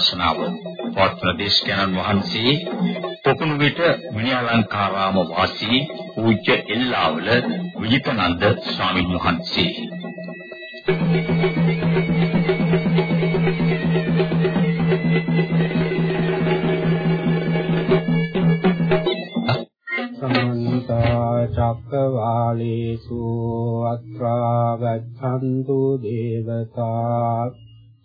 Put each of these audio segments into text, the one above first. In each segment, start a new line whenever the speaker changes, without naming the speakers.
ශාසනාව පොත් ප්‍රදේශකයන් වහන්සේ පොකුණුවිට මිනිඅලංකාරාම වාසී පූජ්‍ය එල්ලාවල විජිතනන්ද ස්වාමීන් වහන්සේ.
චක්කවාලේසු අත්‍රා ගච්ඡන්තු දේවතා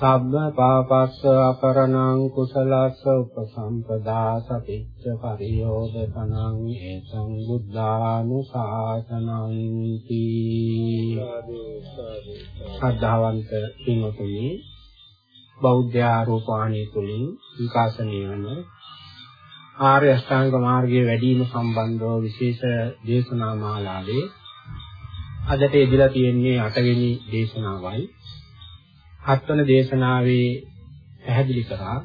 සබ්බ පාපස්ස අපරණං කුසලස්ස උපසම්පදා සතිච්ච පරියෝදපනං ඒසං බුද්ධානුශාසනං තී ශ්‍රද්ධාවන්ත පින්වතුනි බෞද්ධ ආරෝපණී තුලින් විකාශනය වන ආර්ය අෂ්ටාංග මාර්ගයේ වැඩිම සම්බන්ධව විශේෂ දේශනා මාලාවේ අදට ඉදලා තියෙන්නේ 8 වෙනි දේශනාවයි. හත්වන දේශනාවේ පැහැදිලි කරා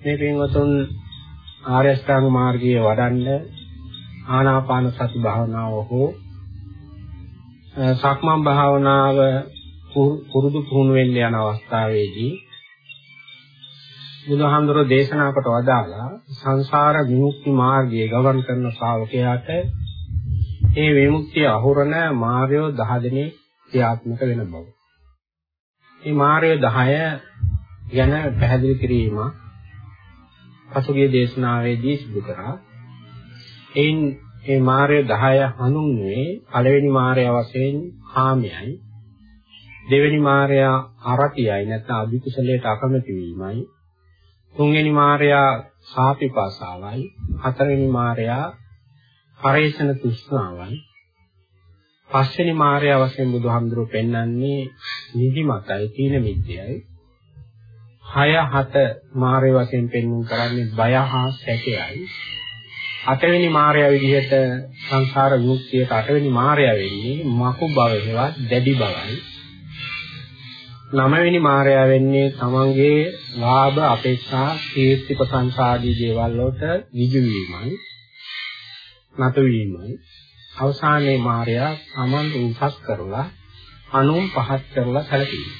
මේ පින්වතුන් ආර්ය අෂ්ටාංග මාර්ගයේ වඩන්න ආනාපාන සති භාවනාව හෝ සක්මන් භාවනාව පුරුදු පුහුණු වෙන්න යන අවස්ථාවේදී බුදුහාමුදුරෝ දේශනා කොට වදාලා සංසාර විමුක්ති මාර්ගයේ ගමන් කරන ශ්‍රාවකයාට ඒ විමුක්තිය අහුරන මාර්ගය 10 දෙනෙක් ක්‍රියාත්මක වෙන බව. මේ මාර්ය 10 ගැන පැහැදිලි කිරීම පසුගිය දේශනාවේදී සිදු කරා. එයින් මේ මාර්ය 10 හඳුන්වන්නේ පළවෙනි මාර්ය වශයෙන් කාමයයි. දෙවෙනි මාර්ය අරතියයි නැත්නම් අභිකුසලයට අකමැති වීමයි. තුන්වෙනි මාර්ය සාපිපාසාවයි. හතරවෙනි මාර්ය පරේෂණ තෘෂ්ණාවයි. පස්වෙනි මාර්යා වශයෙන් බුදුහාමුදුරුවෝ පෙන්වන්නේ නිදිමතයි තීන මිද්‍යයි. 6 7 මාර්ය වශයෙන් පෙන්වුම් කරන්නේ බය හා සැකයයි. අටවෙනි මාර්යා විදිහට සංසාර විමුක්තියට අටවෙනි මාර්යා වෙන්නේ මකු බව හේවත් දැඩි බවයි. නවවෙනි මාර්යා වෙන්නේ තමන්ගේ ලාභ අපේක්ෂා කීර්ති ප්‍රශංසා ආදී දේවල් වලට විජු වීමයි. නතු වීමයි. අවසානයේ මාර්යා සමන් උපස් කරලා අනුන් පහත් කරලා සැලකීම.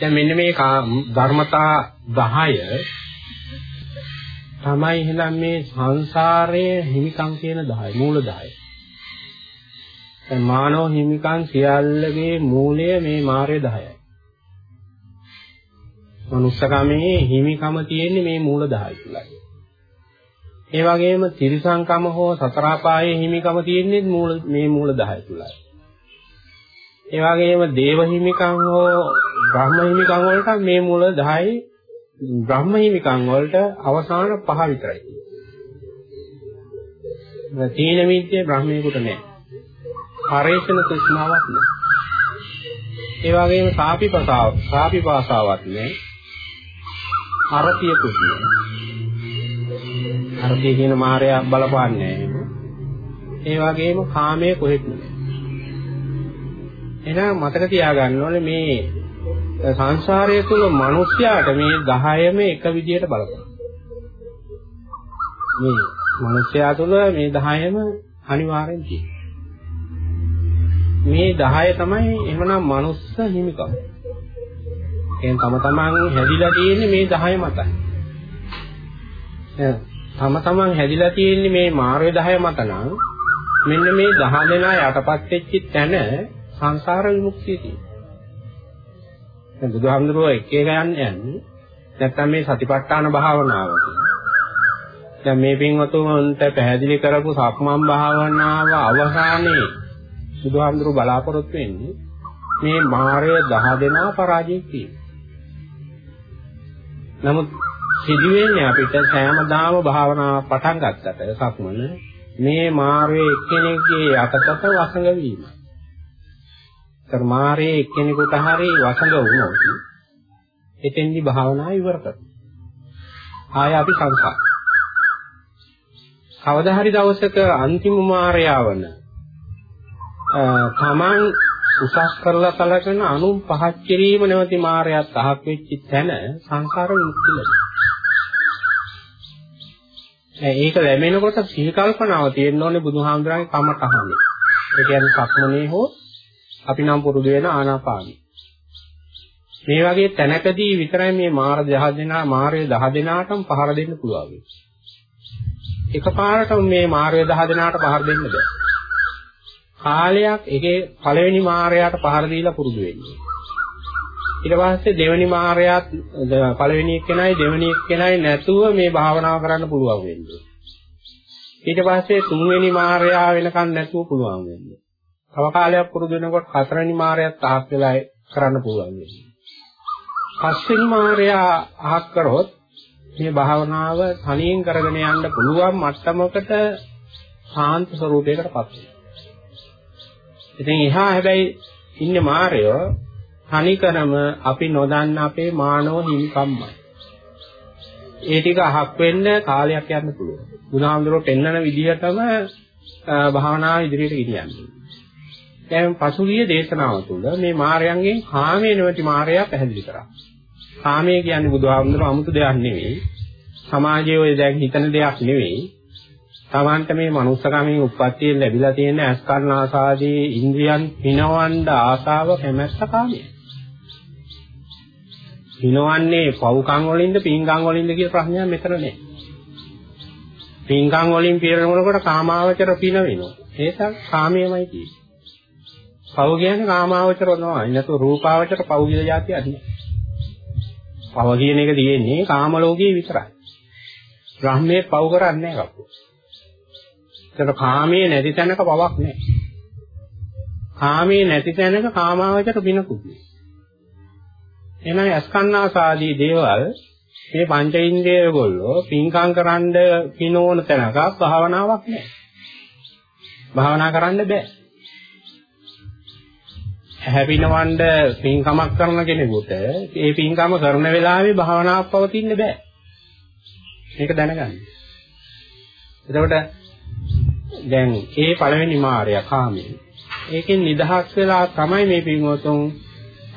දැන් මෙන්න මේ ධර්මතා 10 තමයි එහෙනම් මේ සංසාරයේ හිමිකම් කියන 10 මූල 10. දැන් මානව හිමිකම් සියල්ලගේ මූලය මේ මාර්ය 10යි. මනුස්සකමේ හිමිකම තියෙන්නේ මේ මූල 10 තුලයි. ඒ වගේම තිරිසංකම හෝ සතර අපායේ හිමිකම තියෙන්නේ මූල මේ මූල 10 තුලයි. ඒ වගේම දේව හිමිකම් හෝ බ්‍රහ්ම හිමිකම් වලට මේ මූල 10යි බ්‍රහ්ම හිමිකම් වලට අවසාන පහ විතරයි තියෙන්නේ. තීන මිත්‍ය බ්‍රහ්මයෙකුට නෑ. පරේෂණ තෘෂ්ණාවක් නෑ. ඒ වගේම සාපිපසාව සාපිපාසාවක් නෑ. අරතිය කුසිය. අර්ථය කියන මායя බලපාන්නේ ඒ වගේම කාමයේ කොහෙත් නෑ. එහෙනම් මතක තියාගන්න ඕනේ මේ සංසාරය තුල මිනිස්යාට මේ 10ම එක විදියට බලපාන. මේ මිනිස්යා තුල මේ 10ම අනිවාර්යෙන් තියෙනවා. මේ 10 තමයි එහෙමනම් මනුස්ස හිමිකම. එහෙනම් තම තමන් හැදිලා තියෙන්නේ මේ 10 මතයි. තම තමන් හැදිලා තියෙන්නේ මේ මාර්ග 10 මත නම් මෙන්න මේ 10 දෙනා යටපත් වෙච්ච තැන සංසාර විමුක්තිය තියෙනවා. දැන් බුදුහාමුදුරුවෝ එක එක යන්නේ නැත්තම් මේ සතිපට්ඨාන භාවනාව දැන් මේ පින්වතුන්ට පැහැදිලි කරපු සක්මන් භාවනාව අවසානයේ බුදුහාමුදුරුවෝ බලාපොරොත්තු වෙන්නේ මේ මාර්ය 10 දෙනා පරාජය කිරීම. නමුත් සිදුවෙන්නේ අපිට සෑමදාම භාවනාව පටන් ගත්තට සක්මන මේ මාර්ගයේ එක්කෙනෙක්ගේ අතකට වසඟ වීම. ඒතර මාර්ගයේ එක්කෙනෙකුට හරි වසඟ වුණොත් එතෙන්දි භාවනාව ඉවර කරනවා. ආය අපි සංසාර. කවදා හරි දවසක අන්තිම මාර්යාවන තමන් උසස් කරලා කලකන අනුන් පහත් කිරීම නැවති මායයත් අහක් වෙච්ච තැන සංසාර විමුක්තිය ලැබෙනවා. ඒක ලැබෙනකොට සිහි කල්පනාව තියෙන්න ඕනේ බුදුහාමුදුරන්ගේ කමටහනේ. ඒ කියන්නේ සක්මනේ හෝ අපි නම් පුරුදු වෙන ආනාපානයි. මේ වගේ තැනකදී විතරයි මේ මාර 10 දෙනා මාරය 10 දෙනාටම පහර දෙන්න පුළුවන්. එකපාරටම මේ මාරය 10 දෙනාට පහර දෙන්න බෑ. කාලයක් ඒකේ පළවෙනි මාරයාට පහර දීලා පුරුදු වෙන්නේ. ඊට පස්සේ දෙවෙනි මාරයාත් පළවෙනි එක්කෙනයි දෙවෙනි එක්කෙනයි නැතුව මේ භාවනාව කරන්න පුළුවන් වෙන්නේ. ඊට පස්සේ තුන්වෙනි මාරයා වෙනකන් නැතුව පුළුවන් වෙන්නේ. තව කාලයක් පුරුදු වෙනකොට හතරවෙනි මාරයාත් අහක් වෙලා කරන්න පුළුවන් වෙන්නේ. පස්වෙනි මාරයා අහක් කරොත් මේ භාවනාව තනියෙන් කරගෙන යන්න පුළුවන් මට්ටමකට සාන්ත ස්වરૂපයකටපත් වෙනවා. ඉතින් එහා හැබැයි ඉන්නේ මායය තනිකරම අපි නොදන්න අපේ මානව හිමිකම්මයි. ඒ ටික අහක් වෙන්න කාලයක් යන්න පුළුවන්. බුදුහාමුදුරුවෝ පෙන්වන විදිහටම භාවනාව ඉදිරියට ගෙනියන්නේ. දැන් පසුගිය දේශනාව තුළ මේ මායයන්ගෙන් කාමයේ නැවති මායя පැහැදිලි කරා. කාමය කියන්නේ බුදුහාමුදුරුවෝ 아무තු දෙයක් නෙවෙයි. සමාජයේ ඔය දැන් හිතන දෙයක් නෙවෙයි. තමන්ට මේ මනුස්සකමෙන් උප්පත්තියෙන් ලැබිලා තියෙන අස්කරණ ආසාදී ඉන්ද්‍රියන් පිනවන්න ආසාව කැමැත්ත කාමයයි. පිනවන්නේ පව්කම් වලින්ද පින්කම් වලින්ද කියලා ප්‍රශ්නයක් මෙතන නෑ. පින්කම් වලින් පිරෙනකොට කාමාවචර පින වෙනවා. ඒක කාමයමයි තියෙන්නේ. පව් කියන්නේ කාමාවචර නොවයි. නැතු රූපාවචර පව් කියලා જાතියක් නෑ. පව කියන එක තියෙන්නේ කාම ලෝකයේ විතරයි. බ්‍රහ්මයේ පව් කරන්නේ නැහැ කපුව. ඒකට කාමයේ නැති තැනක පවක් නැහැ. කාමයේ නැති තැනක කාමාවචර පිනකුත් නැහැ. එහෙනම් අස්කන්නාසාදී දේවල් මේ පංච ඉන්ද්‍රිය ගොල්ලෝ පින්කම් කරන්න පිනෝන තැනක භාවනාවක් නැහැ. භාවනා කරන්න බෑ. හැපිනවන්න පින්කමක් කරන කෙනෙකුට ඒ පින්කම කරන වෙලාවේ භාවනාවක් පවතින්න බෑ. මේක දැනගන්න. එතකොට දැන් ඒ පළවෙනි මායя කාමයේ. ඒකෙන් නිදහස් වෙලා තමයි මේ පින්වතුන්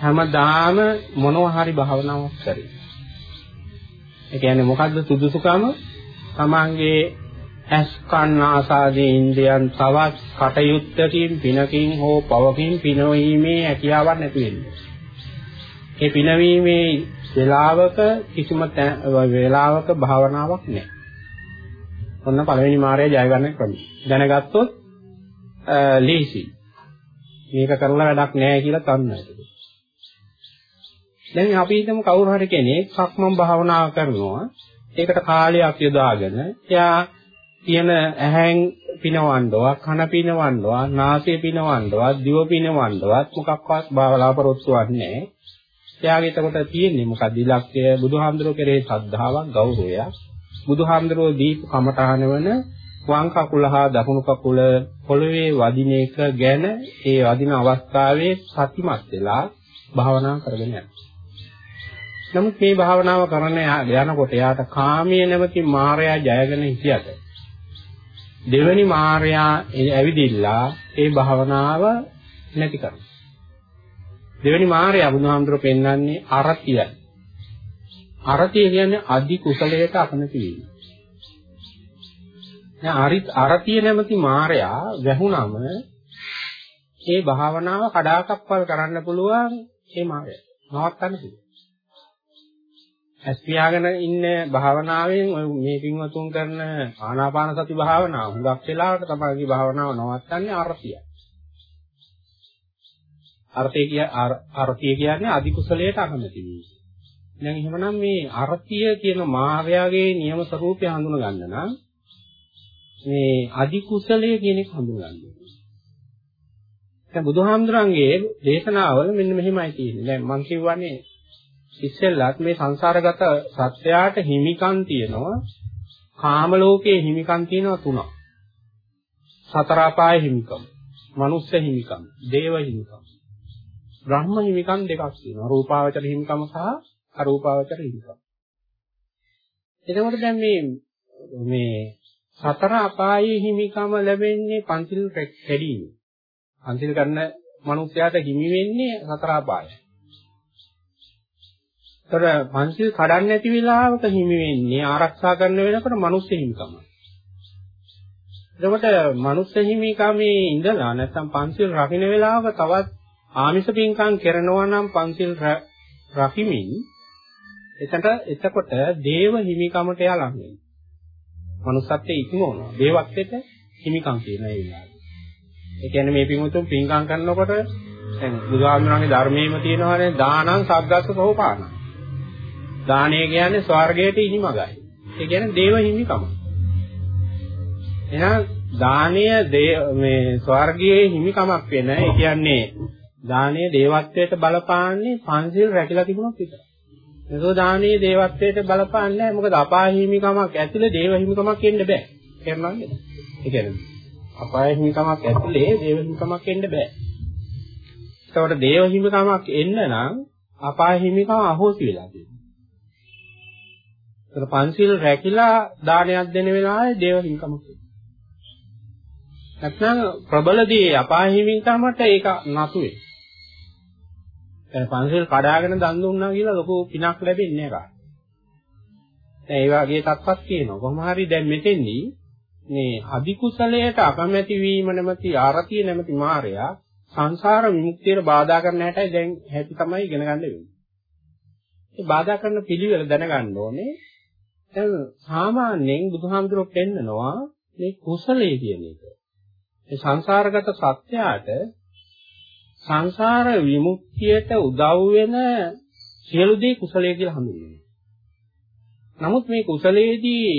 හැමදාම මොනවා හරි භාවනාවක් කරේ. ඒ කියන්නේ මොකද්ද සුදුසුකම? තමන්ගේ ඇස් කන් ආසාදී ඉන්ද්‍රයන් තවත් කටයුත්තකින් පිනකින් හෝ පවකින් පිනවීමේ හැකියාවක් නැති වෙන්නේ. ඒ පිනවීමේ වේලාවක කිසිම වේලාවක භාවනාවක් නැහැ. ඔන්න පළවෙනි මාර්ගය ජය ගන්න ක්‍රමය. දැනගත්තොත් ලීසි. මේක කරලා වැඩක් නැහැ කියලා තන්නයි. දැන් අපි හිතමු කවුරු හරි කෙනෙක් සක්මන් භාවනාව කරනවා. ඒකට කාලයක් යොදාගෙන එයා තියෙන ඇහෙන් පිනවන්නවත්, කන පිනවන්නවත්, නාසය පිනවන්නවත්, දිව පිනවන්නවත් මොකක්වත් බලාපොරොත්තුවක් නැහැ. එයාගේ එතකොට තියෙන්නේ මොකක්ද ඉලක්කය බුදුහාමුදුරුවෝ කෙරේ ශ්‍රද්ධාවක්, ගෞරවයක්. බුදුහාමුදුරුවෝ දීපු කමඨාන වන වම් කකුල හා දකුණු කකුල පොළවේ වදින එක ගැන ඒ වදින අවස්ථාවේ සතිමත් වෙලා භාවනා කරගෙන යනවා. නමුත් මේ භාවනාව කරන යනකොට යාට කාමයේ නැවති මායя ජයගෙන හිටියට දෙවනි මායя ඇවිදිලා ඒ භාවනාව නැති කරනවා. දෙවනි මායя බුදුහාමුදුරු පෙන්වන්නේ අරතිය. අරතිය කියන්නේ අදි කුසලයට අකමැති වීම. දැන් අරතිය නැමැති මායя වැහුනම ඒ භාවනාව කඩාකප්පල් කරන්න පුළුවන් ඒ මායя. නවත්තන්න පුළුවන්. ඇස් පියාගෙන ඉන්න භාවනාවෙන් මේ පින්වතුන් කරන ආනාපාන සති භාවනාව හුඟක් වෙලාවට තමයි භාවනාව නවත්තන්නේ අරතිය. අර්ථය කිය අර්ථය කියන්නේ අදි කුසලයට අකමැති වීම. දැන් එහෙමනම් මේ අර්ථය කියන මායාවේ නියම ස්වરૂපය හඳුන ගන්න නම් මේ අදි කුසලයේ කියන එක හඳුනගන්න ඕනේ. දැන් බුදුහාමුදුරන්ගේ දේශනාවල මෙන්න මෙහෙමයි තියෙන්නේ. දැන් මම කියවන්නේ ඉස්සෙල්ලත් මේ සංසාරගත සත්‍යයට හිමිකම් තියෙනවා කාම ලෝකයේ හිමිකම් තියෙනවා තුනක්. සතර අපාය හිමිකම්, මනුස්ස හිමිකම්, දේව හිමිකම්. බ්‍රහ්ම හිමිකම් දෙකක් තියෙනවා. රූපාවචර හිමිකම සහ අරූපාවචර හිමිකම්. එතකොට දැන් මේ මේ සතර අපායේ හිමිකම ලැබෙන්නේ පංචිල් කැඩීම. පංචිල් කරන මනුස්සයාට හිමි වෙන්නේ සතර අපායයි. ඒතර පංචිල් කඩන්න නැති වෙලාවක හිමි වෙන්නේ ආරක්ෂා කරන වෙනකොට මනුස්ස හිමිකම. එතකොට මනුස්ස හිමිකමේ ඉඳලා නැත්නම් පංචිල් රකින්න වෙලාවක තවත් ආමිෂ පින්කම් කරනවා නම් පංචිල් රකිමින් එතට එතකොට දේව හිමිකමට යා ලං වෙනවා. manussත්වයේ ඉක්මවනවා. දේවත්වයට හිමිකම් කියන ඒ විලාසය. ඒ කියන්නේ මේ පින්වතුන් පින්කම් කරනකොට දැන් බුදුහාමුදුරන්ගේ ධර්මයේම තියෙනවානේ දානං සග්ගස්ස සෝපාන. දානය කියන්නේ ස්වර්ගයට ඉනිමගයි. ඒ කියන්නේ දේව හිමිකම. එහෙනම් දානය මේ ස්වර්ගයේ හිමිකමක් වෙන. ඒ කියන්නේ දානය දේවත්වයට බලපාන්නේ පංචිල් රැකිලා තිබුණොත් විතරයි. ඒකෝ දානීය දේවත්වයට බලපාන්නේ නැහැ. මොකද අපාය හිමිකමක් ඇතුලේ දේව හිමිකමක් එන්න බෑ. තේරුණාද? ඒ කියන්නේ අපාය හිමිකමක් ඇතුලේ දේව හිමිකමක් එන්න බෑ. ඒකට දේව හිමිකමක් එන්න නම් අපාය හිමිකම අහෝසි වෙලා තියෙනවා. ඒතර පංචශීල රැකිලා දානයක් දෙන වෙලාවේ දේව හිමිකමක් නැත්නම් ප්‍රබලදී අපාය හිමිකමට ඒක නතු වෙයි. දැන් පන්සල් කඩාගෙන දන් දුන්නා කියලා ලොකු පිනක් ලැබෙන්නේ නැහැ දැන් ඒ වගේ තත්පත් තියෙනවා. කොහොම හරි දැන් මෙතෙන්දී මේ අධි කුසලයට අකමැති වීම නැමැති ආරතිය නැමැති මායя සංසාර විමුක්තියට බාධා කරන හැටයි දැන් හැටි තමයි ඉගෙන ගන්න වෙන්නේ. ඒ බාධා කරන පිළිවෙල දැනගන්න ඕනේ. දැන් සාමාන්‍යයෙන් බුදුහාමුදුරුවෝ පෙන්නනවා මේ කුසලයේ කියන එක. මේ සංසාරගත සත්‍යයට සංසාර විමුක්තියට උදව් වෙන සියලු දේ කුසලයේ කියලා හඳුන්වනවා. නමුත් මේ කුසලයේදී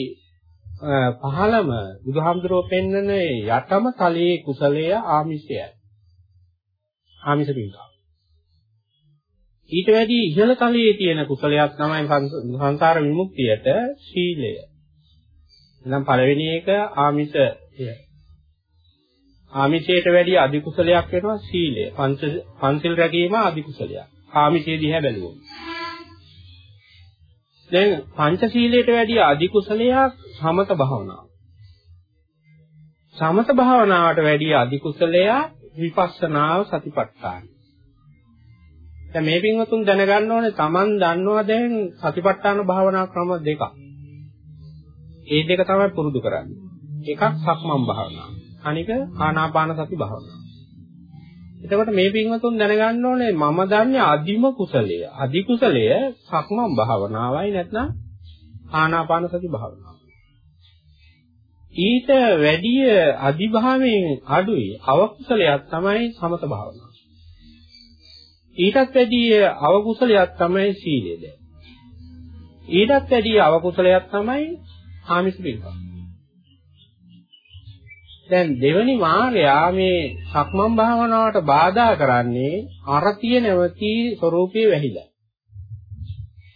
පහළම බුදුහාමුදුරුවෝ පෙන්වන යටම තලයේ කුසලය ආමිෂයයි. ආමිෂ පින්කම්. ඊට වැඩි ඉහළ තලයේ තියෙන කුසලයක් තමයි සංසාර විමුක්තියට සීලය. එහෙනම් පළවෙනි එක ආමිෂය. ආමිෂයට වැඩිය අධි කුසලයක් වෙනවා සීලය. පංච පංචිල් රැකීම අධි කුසලයක්. ආමිෂයේ දිහා බැලුවොත්. දැන් පංච සීලයට වැඩිය අධි කුසලයක් සමත භාවනාව. සමත භාවනාවට වැඩිය අධි කුසලයක් විපස්සනාව සතිපට්ඨාන. දැන් මේ පින්වතුන් දැනගන්න ඕනේ Taman දන්නවා දැන් සතිපට්ඨාන භාවනා ක්‍රම දෙකක්. ඒ දෙක තමයි පුරුදු කරන්නේ. එකක් සක්මන් භාවනාව. අනික ආනාපාන සති භාවනාව. එතකොට මේ පින්වතුන් දැනගන්න ඕනේ මම දන්නේ අදිම කුසලය. අදි කුසලය සක්මන් භාවනාවයි නැත්නම් ආනාපාන සති භාවනාව. ඊට වැඩිය අදිභාවයෙන් අඩුයි අවකුසලයක් තමයි සමත භාවනාව. ඊටත් වැඩිය අවකුසලයක් තමයි සීලය දැන්. ඊටත් වැඩිය අවකුසලයක් තමයි ආමිෂ පිළිපද. දැන් දෙවනි මාර්යා මේ සක්මන් භාවනාවට බාධා කරන්නේ අරතිය නැවති ස්වરૂපයේ වැහිලා.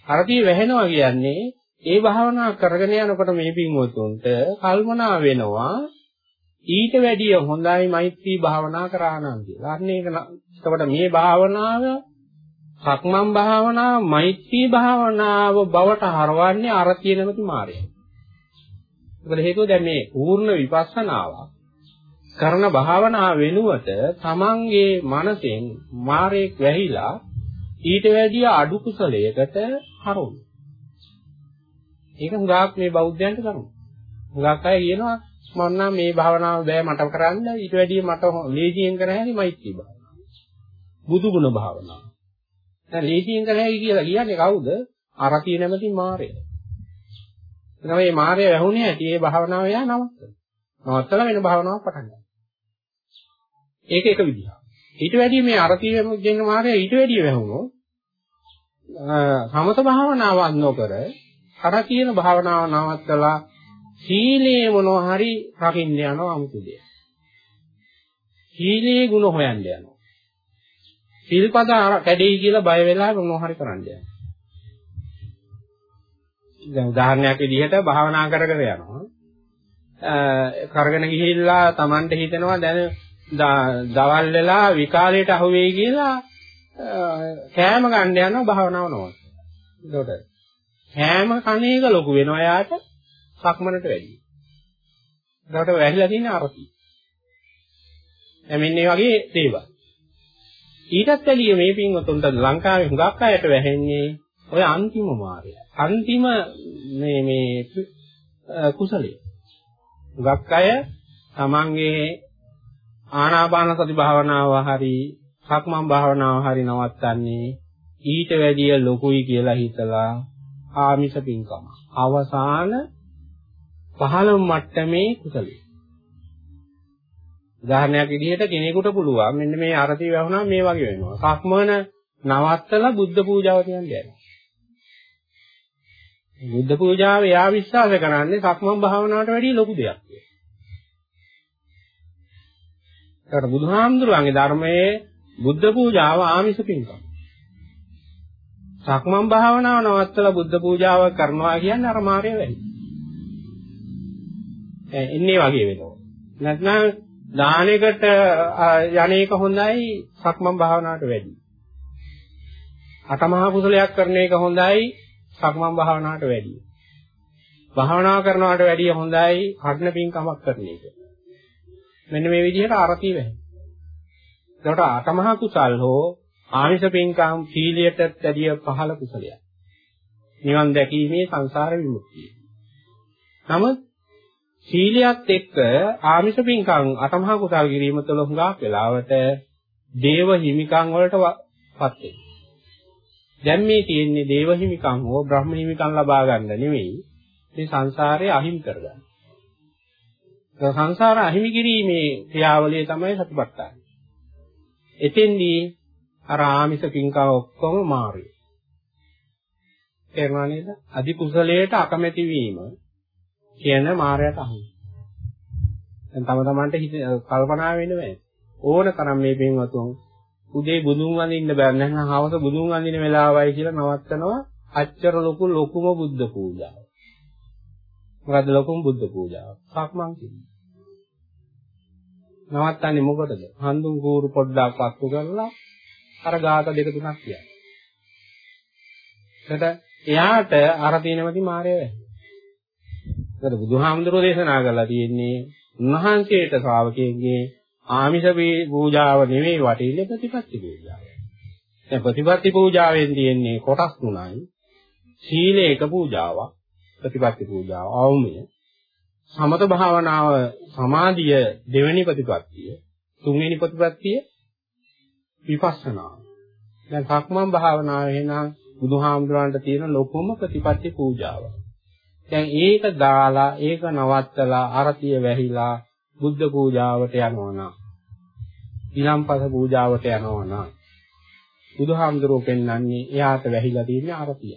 අරතිය වැහෙනවා කියන්නේ ඒ භාවනා කරගෙන යනකොට මේ පින්වතුන්ට කල්පනා වෙනවා ඊට වැඩිය හොඳයි මෛත්‍රී භාවනා කරා නම් කියලා. අන්න ඒක එතකොට මේ භාවනාව සක්මන් භාවනාව මෛත්‍රී භාවනාව බවට හරවන්නේ අරතිය නැමැති මාර්ගය. මොකද හේතුව දැන් මේ පූර්ණ විපස්සනාවක් කරන භාවනා වෙනුවට තමන්ගේ මනසෙන් මාරේක් වැහිලා ඊට වැඩිය අඩු කුසලයකට හරවන. ඒක හුඟක් මේ බෞද්ධයන්ට කරනවා. හුඟක් අය කියනවා මම නම් මේ භාවනාව බෑ මට කරන්න ඊට වැඩිය මට ලේසියෙන් කර හැකි මෛත්‍රී භාවනාව. බුදු ගුණ භාවනාව. දැන් ලේසියෙන් කර හැකි කියලා කියන්නේ කවුද? අරතිය නැමැති මායය. එතන මේ මායය වැහුනේ ඇති ඒ භාවනාව එයා නවත්තන. නවත්තලා වෙන භාවනාවක් පටන් ගන්නවා. ඒක එක විදිහක්. ඊට වැඩිය මේ අරතිය වෙන මායය ඊට වැඩිය වැහුනොත් සමත භාවනාව අන්නෝකර අර කියන භාවනාව නවත්තලා සීලයේ මොනවා හරි රකින්න යනවා අමුතු දෙයක්. සීලේ ගුණ හොයන්න යනවා. සිල්පද කැඩෙයි කියලා බය වෙලා මොනවා හරි කරන්න යනවා. දැන් උදාහරණයක් විදිහට භාවනා කර කර යනවා. කරගෙන ගිහිල්ලා Tamanට හිතෙනවා දැන් දවල් වෙලා විකාලයට අහුවෙයි කියලා කෑම ගන්න යනවා භාවනාව නෝන. ඒකට කෑම කණේක ලොකු වෙනවා යාට සක්මනට වැඩි. ඒකට වැහිලා තියෙන අරති. එමින් මේ වගේ දේවල්. ඊටත් වැඩිය මේ පින්වතුන්ට ලංකාවේ හුඟක් අයට වැහෙන්නේ ඔය අන්තිම මාර්ගය. අන්තිම මේ මේ කුසලයේ. හුඟක් අය තමන්ගේ ආනාපාන සති භාවනාව හරි සක්මන් භාවනාව හරි නවත්තන්නේ ඊට වැඩිය ලොකුයි කියලා හිතලා ආමිෂ පින්කම. අවසාන පහළම මට්ටමේ කුසලයේ. උදාහරණයක් විදිහට කෙනෙකුට පුළුවන් මෙන්න මේ අරති වැහුණා මේ වගේ වෙනවා. සක්මන නවත්තලා බුද්ධ පූජාව කියන්නේ යනවා. බුද්ධ පූජාව එයා විශ්වාස කරන්නේ සක්මන් භාවනාවට වැඩිය ලොකු දෙයක් කියලා. ඒකට බුදුහාමුදුරුවන්ගේ ධර්මයේ බුද්ධ පූජාව ආමිෂ පින්කම්. සක්මන් භාවනාව නවත්තලා බුද්ධ පූජාව කරනවා කියන්නේ අර මාර්ගය වැඩි. එන්නේ වගේ වෙනවා. නැත්නම් දානෙකට යන්නේක හොඳයි සක්මන් භාවනාවට වැඩි. අටමහා කුසලයක් කරන එක හොඳයි සක්මන් භාවනාවට වැඩි. භාවනා කරනවට වැඩිය හොඳයි කඩන පින්කමක් කරන එක. මෙන්න මේ විදිහට අරති වෙයි. ඒකට අටමහා කුසල් හෝ ආමිෂ පින්කම් සීලියට වැඩිය පහළ කුසලයක්. නිවන් දැකීමේ සංසාර විමුක්තිය. නමුත් සීලියත් එක්ක ආමිෂ පින්කම් අටමහා කුසල් කිරීම තුළ හුඟක් වෙලාවට දේව හිමිකම් වලටපත් වෙනවා. දැන් මේ තියෙන්නේ දේව හිමිකම් හෝ බ්‍රහ්ම හිමිකම් ලබා ගන්න නෙවෙයි මේ සංසාරේ අහිමි කරගන්න. ඒ සංසාර අහිමි කිරීමේ ක්‍රියාවලිය තමයි සතිපට්ඨාන. එතෙන්දී අර ආමිෂ පින්කම් ඔක්කොම මාරුයි. තේරුණා නේද? අධි කුසලයට අකමැති වීම කියන මායයට අහු. දැන් තම තමන්ට හිත කල්පනා වෙන්න බෑ. ඕන තරම් මේ පින්වතුන් උදේ බුදුන් වඳින්න බෑ නැත්නම් හවස බුදුන් වඳින වෙලාවයි කියලා නවත්තනවා අච්චර ලොකු ලොකුම බුද්ධ පූජාව. මොකද්ද ලොකුම බුද්ධ පූජාව? සක්මන් කියන්නේ. නවත්තන්නේ මොකටද? හඳුන් කූරු පොඩ්ඩක් පත්තු කරලා අර ගාත දෙක තුනක් කියයි. එතට එයාට අර තියෙනවති මායය වෙයි. ඒකට බුදුහාමුදුරෝ දේශනා කරලා තියෙන්නේ උන්වහන්සේට ශ්‍රාවකයන්ගේ ආමිෂ පූජාව නෙවෙයි වටින්නේ ප්‍රතිපත්ති පූජාව. දැන් ප්‍රතිපත්ති පූජාවෙන් තියෙන්නේ කොටස් තුනයි. සීලේක පූජාවක්, ප්‍රතිපත්ති පූජාව, අවමය. සමත භාවනාව සමාධිය දෙවෙනි ප්‍රතිපත්තිය, තුන්වෙනි ප්‍රතිපත්තිය විපස්සනා. දැන් සක්මන් භාවනාව එහෙනම් බුදුහාමුදුරන්ට තියෙන ලොකුම ප්‍රතිපත්ති පූජාව. දැන් ඒක දාලා ඒක නවත්තලා අරතිය වැහිලා බුද්ධ පූජාවට යනවා නම් ඊළම්පස පූජාවට යනවා නම් බුදුහාමුදුරුවෝ පෙන්වන්නේ එයාට වැහිලා තියෙන අරතිය.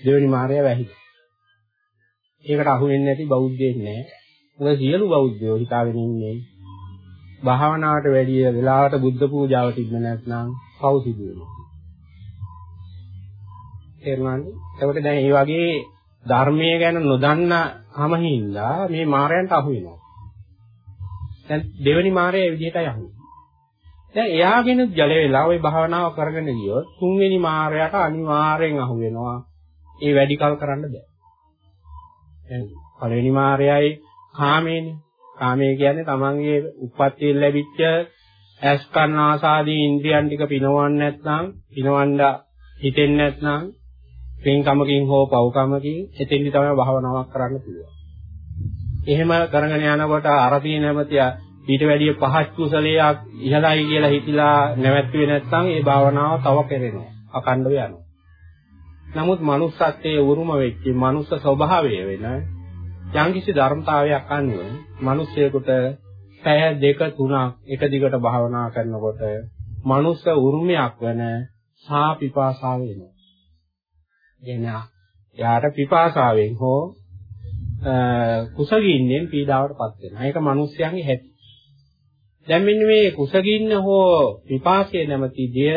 දෙවෙනි මාර්ගය වැහිලා. ඒකට අහු වෙන්නේ නැති බෞද්ධයෙක් නෑ. මොකද සියලු බෞද්ධයෝ හිතාගෙන ඉන්නේ භාවනාවට වැඩිය වෙලාවට බුද්ධ පූජාව තිබ්බ නැත්නම් පව් සිදු වෙනවා. තේරුණානේ? එතකොට දැන් මේ වගේ ධර්මයේ ගැන නොදන්න කම හින්දා මේ මායයන්ට අහු වෙනවා. දැන් දෙවෙනි මායය ඒ විදිහටයි අහු වෙන්නේ. දැන් එයාගෙන ජල වෙලා ওই භාවනාව කරගෙන ගියොත් තුන්වෙනි මායයට අනිවාර්යෙන් අහු වෙනවා. ඒ වැඩි කල් කරන්න බෑ. දැන් පළවෙනි මායයයි කාමේනේ. කාමයේ කියන්නේ තමන්ගේ උප්පත්තියෙන් ලැබිච්ච ඇස් කන් ආසාදී ඉන්ද්‍රියන් ටික පිනවන්නේ නැත්නම් පිනවන්න හිතෙන්නේ නැත්නම් පින්කමකින් හෝ පව්කමකින් එතෙන්දි තමයි භාවනාවක් කරන්න පුළුවන්. එහෙම කරගෙන යනකොට අරදී නැමතිය ඊට වැඩිය පහත් කුසලයක් ඉහළයි කියලා හිතලා නැවැත්තුවේ නැත්නම් ඒ භාවනාව තව කෙරෙනවා. අකණ්ඩව යනවා. නමුත් manussත්වයේ උරුම වෙච්ච මනුස්ස ස්වභාවය වෙන යම්කිසි ධර්මතාවයක් අනුව මිනිසෙකුට පැය දෙක තුනක් එක දිගට භාවනා කරනකොට මනුස්ස උරුමයක් වෙන සා පිපාසාව වෙනවා. එන යාට පිපාසාවෙන් හෝ කුසගින්නෙන් පීඩාවටපත් වෙනවා. ඒක මිනිස්යාගේ හැටි. දැන් මෙන්න මේ කුසගින්න හෝ පිපාසය නැමැති දෙය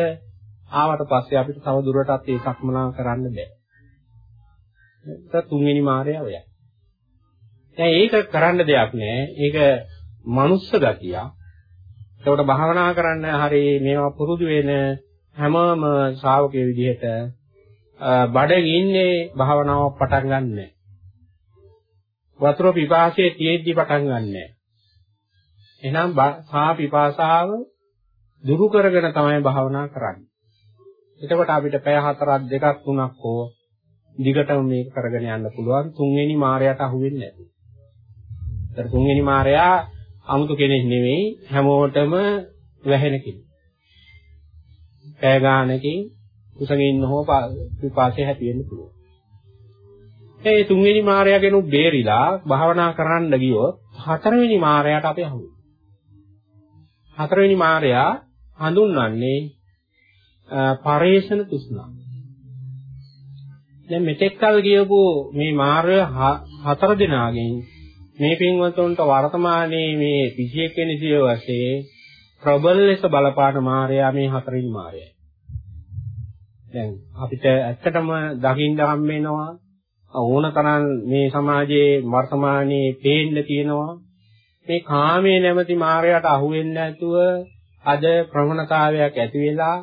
ආවට පස්සේ අපිට තව දුරටත් ඒ සක්මනා කරන්න බෑ. ඒක තුන්වෙනි මායя ඔයයි. දැන් ඒක කරන්න දෙයක් නෑ. ඒක මනුස්ස ගතිය. ඒකට භාවනා කරන්න හරි මේවා පුරුදු වෙන හැමම ශ්‍රාවකයේ විදිහට බඩගින්නේ භාවනාව පටන් ගන්නෑ. වතුර පිපාසයේ තියෙද්දි පටන් ගන්නෑ. එහෙනම් සා පිපාසාව දුරු කරගෙන තමයි භාවනා කරන්නේ. එතකොට අපිට පැය හතරක් දෙකක් තුනක් හෝ දිගටම මේක කරගෙන යන්න පුළුවන් තුන්වෙනි මායයට අහු වෙන්නේ නැති. ඒතර තුන්වෙනි මායයා 아무තු කෙනෙක් නෙවෙයි හැමෝටම වැහෙන කෙනෙක්. පැය ගානකින් කුසගෙන ඉන්න හෝ පිපාසය හැටි වෙන්න පුළුවන්. ඒ තුන්වෙනි මායයාගෙන බේරිලා භාවනා කරන්න ගියොත් හතරවෙනි මායයට අපි අහු වෙනවා. හතරවෙනි මායයා හඳුන්වන්නේ පරේෂණ තෘෂ්ණාව. දැන් මෙතෙක් කල කියපු මේ මාර්ය හතර දෙනාගෙන් මේ පින්වතුන්ට වර්තමානයේ මේ 21 වෙනි සියවසේ ප්‍රබල ලෙස බලපාන මාර්යා මේ හතරින් මාර්යයි. දැන් අපිට ඇත්තටම දකින්න හම් වෙනවා ඕනතරම් මේ සමාජයේ වර්තමානයේ පේන්න තියෙනවා මේ කාමයේ නැමැති මායයට අහු වෙන්නේ නැතුව අද ප්‍රවණතාවයක් ඇති වෙලා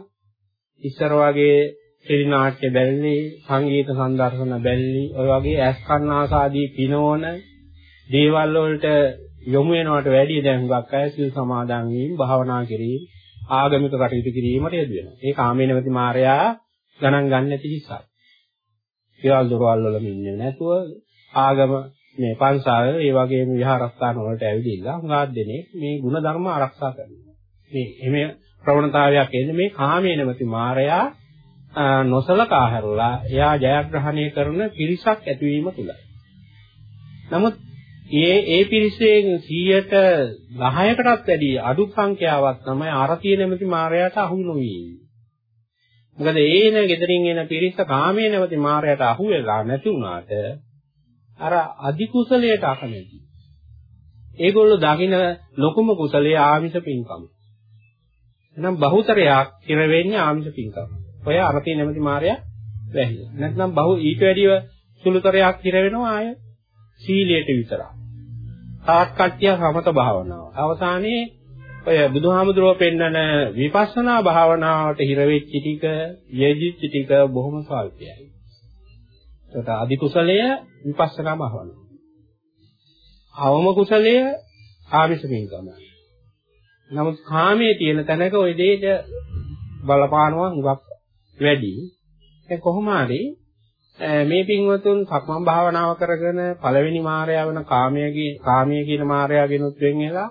ඉස්සර වගේ ටෙලි නාට්‍ය බැල්ලි සංගීත සංදර්ශන බැල්ලි ඔය වගේ ඇස් කන් ආසාදී පිනෝන දේවල් වලට යොමු වෙනවට වැඩිය දැන් හුඟක් අය සිල් සමාදන් වීම භාවනා කිරීම ආගමික කටයුතු කිරීමට යෙද වෙනවා. ඒ කාමයේ නැමැති මායයා ගණන් ගන්න නැති නිසා. ඒවල් දොරවල් වල ඉන්නේ නැතුව ආගම මේ පන්සල් ඒ වගේම විහාරස්ථාන වලට ඇවිදilla හුඟක් දෙනෙක් මේ ಗುಣ ධර්ම ආරක්ෂා කරනවා. මේ එමෙ ප්‍රවණතාවයක් එන්නේ මේ කාමයේ නැමැති මායයා නොසලකා හැරලා එයා ජයග්‍රහණය කරන පිරිසක් ඇතිවීම තුලයි. නමුත් ඒ ඒ පිරිසෙන් 100ට 10කටත් වැඩි අඩු සංඛ්‍යාවක් තමයි අරතිය නැමැති මායයට අහු නොවි. මොකද ඒන gederin එන පිරිස කාමයේ නැමැති මායයට අහු වෙලා නැති වුණාට අර අධි කුසලයට අකමැති. ඒගොල්ලෝ දකින ලොකුම කුසලයේ ආමිෂ පින්කම. එහෙනම් බහුතරයක් ඉර වෙන්නේ ආමිෂ පින්කම. ඔය අරතිය නැමැති මායя වැහිලා. නැත්නම් බහු ඊට වැඩිව සුළුතරයක් ඉර වෙනවා ආය සීලයට විතරයි. තාත් කට්ටිය සමත භාවනාව. අවසානයේ ඔය බුදුහාමුදුරුව පෙන්නන විපස්සනා භාවනාවට හිර වෙච්ච ටික, යෙදිච්ච ටික බොහොම සල්පයයි. ඒකට අධි කුසලය විපස්සනා භාවනාව. අවම කුසලය ආවිස පින්කම. නමුත් කාමයේ තියෙන තැනක ওই දෙයට බලපානවා හුඟක් වැඩි. දැන් කොහොම හරි මේ පින්වතුන් සක්මන් භාවනාව කරගෙන පළවෙනි මායාව වෙන කාමයේ කාමයේ කියන මායාවගෙනුත් වෙන් වෙලා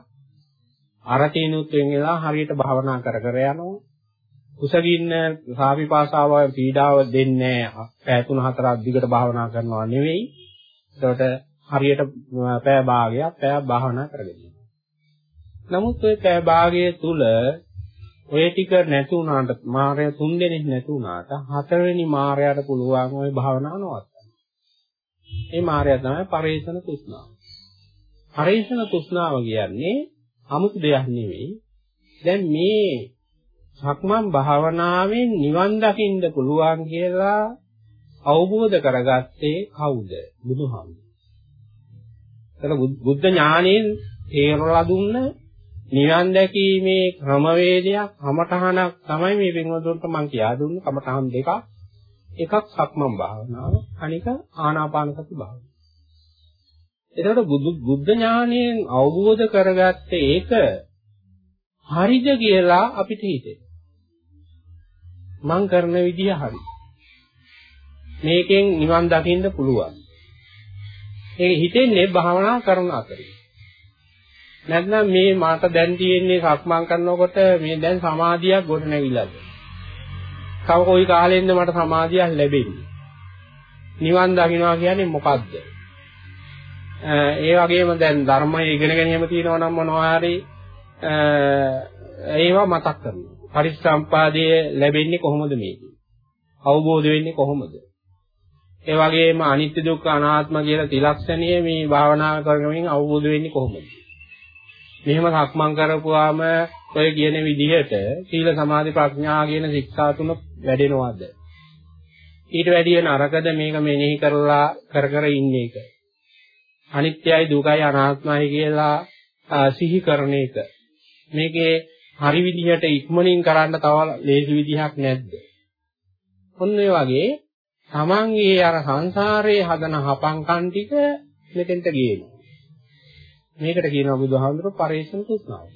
අරතිනුත් වෙන් වෙලා හරියට භාවනා කර කර යනවා. කුසගින්න සාපිපාසාව පීඩාව දෙන්නේ නැහැ. පැය 3-4ක් දිගට භාවනා කරනවා නෙවෙයි. ඒකට හරියට පැය භාගයක් පැය භාවනා කරගෙන නමුත් ওই පැය භාගය තුල ඔය ටික නැති වුණාට මායя තුන් දෙනෙක් නැති වුණාට හතරවෙනි මායයට පුළුවන් ওই භාවනාව නවත්තන්න. ඒ මායя තමයි පරේෂණ තෘෂ්ණාව. පරේෂණ තෘෂ්ණාව කියන්නේ 아무තු දෙයක් නෙවෙයි. දැන් මේ සක්මන් භාවනාවෙන් නිවන් දකින්න පුළුවන් කියලා අවබෝධ කරගත්තේ කවුද? බුදුහාමුදුරුවෝ. එතන බුද්ධ ඥාණයෙන් තේරලා දුන්න නිවන් දැකීමේ ක්‍රමවේදයක් කමඨහනක් තමයි මේ පින්වතුන්ට මම කියා දුන්නේ කමඨහන් දෙකක් එකක් සක්මන් භාවනාව අනික ආනාපාන සති භාවනාව. එතකොට බුද්ධ ඥානයෙන් අවබෝධ කරගත්තේ ඒක හරිද කියලා අපිට හිතේ. මං කරන විදිය හරි. මේකෙන් නිවන් දකින්න පුළුවන්. ඒක හිතෙන්නේ භාවනා කරන අතරේ. නැත්නම් මේ මට දැන් තියෙන්නේ සක්මන් කරනකොට මේ දැන් සමාධියක් ගොඩ නැගිලාද? තව කොයි කාලෙන්ද මට සමාධියක් ලැබෙන්නේ? නිවන් දකින්නවා කියන්නේ මොකද්ද? ඒ වගේම දැන් ධර්මය ඉගෙන ගැනීම තියෙනවා නම් මොනවා හරි ඒවා මතක් කරනවා. පරිසම්පාදයේ ලැබෙන්නේ කොහොමද මේක? අවබෝධ වෙන්නේ කොහොමද? ඒ වගේම අනිත්‍ය දුක්ඛ අනාත්ම කියලා ත්‍රිලක්ෂණය මේ භාවනා කරගමින් අවබෝධ වෙන්නේ කොහොමද? මෙහෙම සක්මන් කරපුවාම ඔය කියන විදිහට සීල සමාධි ප්‍රඥා කියන ශික්ෂා තුන වැඩෙනවද? ඊට වැඩිය නරකද මේක මෙනෙහි කරලා කර කර ඉන්න එක. අනිත්‍යයි දුකයි අනාත්මයි කියලා සිහි කරන එක. මේකේ හරි විදිහට ඉක්මනින් කරන්න තව ලේසි විදිහක් නැද්ද? ඔන්න ඒ වගේ තමන්ගේ අර සංසාරයේ හදන හපංකම් ටික මෙතෙන්ට ගේනවා. මේකට කියනවා බුදුහාමුදුරුවෝ පරේෂණ තෘෂ්ණාව.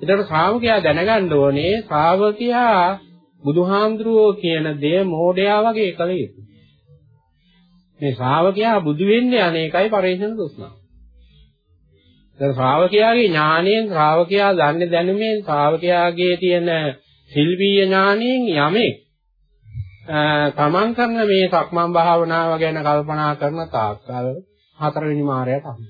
ඒතර ශ්‍රාවකයා දැනගන්න ඕනේ ශ්‍රාවකයා බුදුහාමුදුරුවෝ කියන දේ මෝඩයා වගේ කළ යුතුයි. මේ ශ්‍රාවකයා බුදු වෙන්නේ අනේකයි පරේෂණ තෘෂ්ණාව. ඒතර ශ්‍රාවකයාගේ ඥාණයෙන් ශ්‍රාවකයා දන්නේ දැනුමෙන් ශ්‍රාවකයාගේ තියෙන සිල්වීය ඥාණයෙන් යමෙක් තමන් කරන මේ සක්මන් භාවනාව ගැන කල්පනා කරන තාක්කල් හතරවෙනි මාරයට අහු.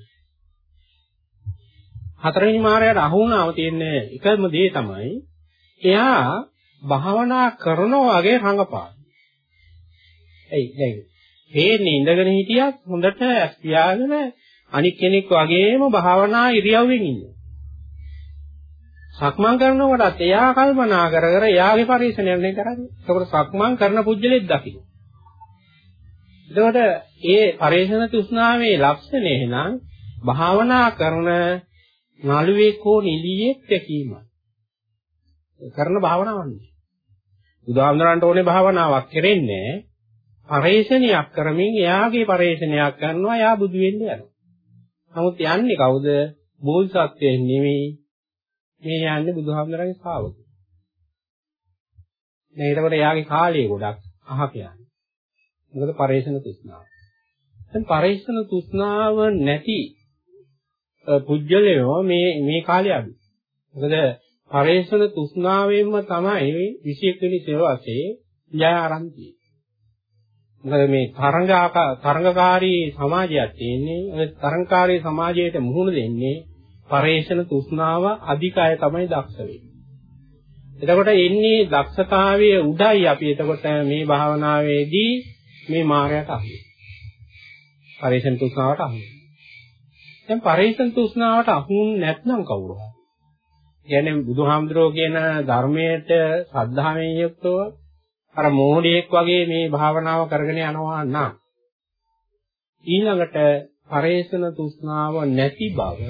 හතරවෙනි මාරයට අහු වුණාම තියෙන එකම දේ තමයි එයා භාවනා කරනවා වගේ රඟපාන. එයි දැන් හේන්නේ ඉඳගෙන හිටියත් හොඳට පියාගෙන අනික් කෙනෙක් වගේම භාවනා ඉරියව්වෙන් ඉන්නවා. සක්මන් කරනකොටත් එයා කල්පනා කර කර එයාගේ පරිශ්‍රණයක් නේ කරන්නේ. ඒකට සක්මන් කරන පුජ්‍යලෙක් දකින්න. එතකොට ඒ පරිශ්‍රණ තෘෂ්ණාවේ ලක්ෂණය එහෙනම් භාවනා කරන නළුවෙක් හෝ නිලියෙක් දැකීමයි. කරන භාවනාවන්නේ. බුදුහාමුදුරන්ට ඕනේ භාවනාවක් කරෙන්නේ පරේෂණයක් කරමින් එයාගේ පරේෂණයක් කරනවා එයා බුදු වෙන්න යනවා. නමුත් යන්නේ කවුද? බෝධිසත්වයෙන් නෙවෙයි මේ යන්නේ බුදුහාමුදුරන්ගේ ශ්‍රාවකයෝ. දැන් එතකොට එයාගේ කාලය ගොඩක් අහක යන්නේ. මොකද පරේෂණ තෘෂ්ණාව. දැන් පරේෂණ තෘෂ්ණාව නැති පුජ්‍යලයෝ මේ මේ කාලේ අඩු. මොකද පරේෂණ තෘෂ්ණාවෙන්ම තමයි 21 වෙනි සෙවසේ ජය ආරම්භය. මොකද මේ තරංග තරංගකාරී සමාජයක් තියෙන්නේ. ඒ තරංගකාරී සමාජයට මුහුණ දෙන්නේ පරේෂණ තෘෂ්ණාව අධික අය තමයි දක්ෂ වෙන්නේ. එතකොට එන්නේ දක්ෂතාවයේ උඩයි අපි එතකොට මේ භාවනාවේදී මේ මායයට අහු. පරේෂණ තෘෂ්ණාවට අහු. දැන් පරේෂණ තෘෂ්ණාවට අහු නැත්නම් කවුරු හරි. කියන්නේ බුදුහාමුදුරෝ කියන ධර්මයට ශ්‍රද්ධාවෙන් යුක්තව අර මෝඩියෙක් වගේ මේ භාවනාව කරගෙන යනවා නම් ඊළඟට පරේෂණ තෘෂ්ණාව නැති බව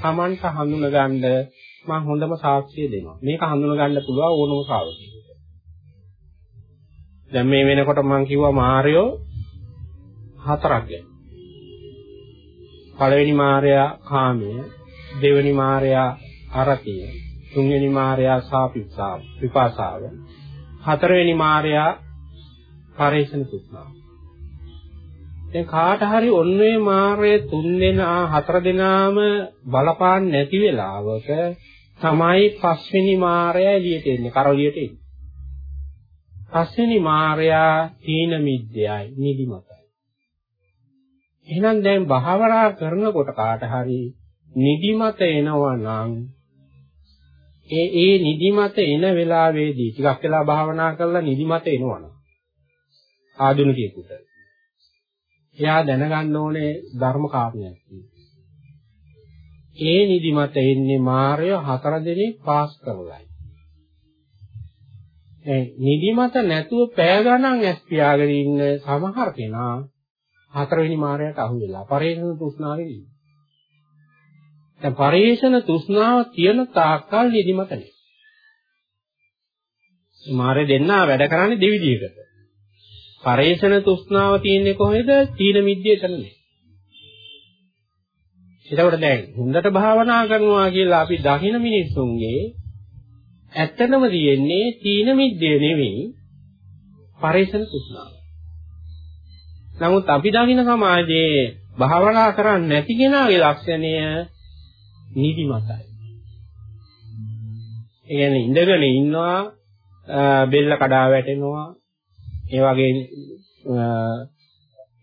Tamanට හඳුනගන්න මම හොඳම සාක්ෂිය දෙනවා. මේක හඳුනගන්න පුළුවන් ඕනම ශ්‍රාවකයෙකුට. දැන් මේ වෙනකොට මම කිව්වා මාර්යෝ හතරක් ගැන. පළවෙනි මාර්යා කාමය, දෙවෙනි මාර්යා අරතිය, තුන්වෙනි මාර්යා සාපිස්සාව, විපාසාව, හතරවෙනි මාර්යා පරේෂණ තෘෂ්ණාව. දැන් කාට හරි ඔන්නේ මාර්ය තුන් දෙනා හතර දෙනාම බලපාන්න නැති වෙලාවක තමයි පස්වෙනි මාර්ය එළියට එන්නේ කරලියට එන්නේ. පස්වෙනි මාර්යා තීන මිද්‍යයි නිදිමතයි. එහෙනම් දැන් භාවනා කරනකොට කාට හරි නිදිමත එනවා නම් ඒ ඒ නිදිමත එන වෙලාවේදී ටිකක් වෙලා භාවනා කරලා නිදිමත එනවනම් ආධුනිකයෙකුට එයා දැනගන්න ඕනේ ධර්ම කාරණයක් ඒ නිදිමත එන්නේ මායය හතර දෙනෙක් පාස් කරලයි. ඒ නිදිමත නැතුව පැය ගණන් ඇස් පියාගෙන ඉන්න සමහර කෙනා හතරවෙනි මායයට අහු වෙලා පරේෂණ තෘෂ්ණාවේ ඉන්නේ. දැන් පරේෂණ තෘෂ්ණාව තියෙන තාක්කල් නිදිමත නැහැ. මාරේ දෙන්නා වැඩ කරන්නේ දෙවිදියකට. පරේෂණ තෘෂ්ණාව තියෙන්නේ කොහෙද? තීන මිද්දේ කරන්නේ. එතකොට දැන් හොඳට භාවනා කරනවා කියලා අපි දකින මිනිස්සුන්ගේ ඇත්තටම තියෙන්නේ තීන මිද්දේ නෙවෙයි පරේෂණ තෘෂ්ණාව. නමුත් අපි දකින සමාජයේ භාවනා කරන්නේ නැති කෙනාගේ ලක්ෂණය නිදිමතයි. ඒ කියන්නේ ඉඳගෙන ඉන්නවා බෙල්ල කඩා වැටෙනවා. ඒ වගේ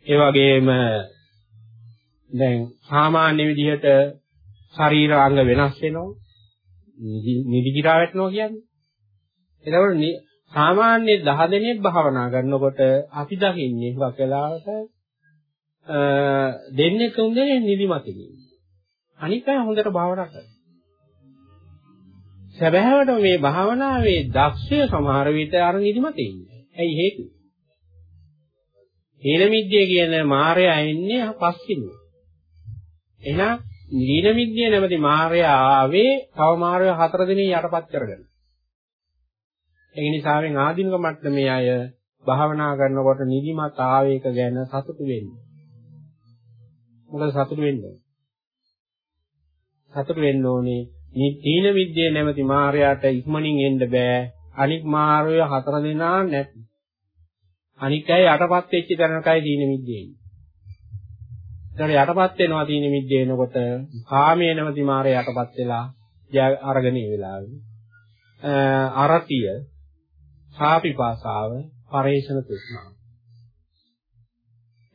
ඒ වගේම දැන් සාමාන්‍ය විදිහට ශරීර අංග වෙනස් වෙනවා. නිදි කිරා වැටෙනවා කියන්නේ. එතකොට සාමාන්‍ය 10 දෙනෙක් භාවනා කරනකොට අපි දකින්නේ හුඟක් වෙලාවට දෙන්නේ තුන් දෙනෙක් නිදිමතකින් අනිත් අය හොඳට භාවනා කරනවා. සැබෑවට මේ භාවනාවේ දක්ෂය සමහර විට අර නිදිමතේ ඉන්නේ. ඇයි හේතුව? හීනමිද්දේ කියන මායя එන්නේ පස්සිනුව. එහෙනම් හීනමිද්දේ නැමැති මායя ආවේ තව මායя හතර දිනේ යටපත් කරගෙන. ඒ නිසාවෙන් ආධිනක මට්ටමේ අය භාවනා කරනකොට නිදිමත ආවේක ගැන සතුටු වෙන්නේ. මොකද සතුටු වෙන්නේ සතුටු වෙන්න ඕනේ. මේ තීන විද්‍යාව නැමැති මායයට ඉක්මනින් එන්න බෑ. අනික් මායය හතර දෙනා නැති. අනික් අය යටපත් වෙච්ච තැනකයි තීන විද්‍යාව ඉන්නේ. ඒතර යටපත් වෙනවා තීන විද්‍යාව එනකොට කාමයේ නැමැති මායය යටපත් වෙලා අරගෙන ඒ වෙලාවේ. අරතිය, සාපිපාසාව, පරේෂණ තෘෂ්ණාව.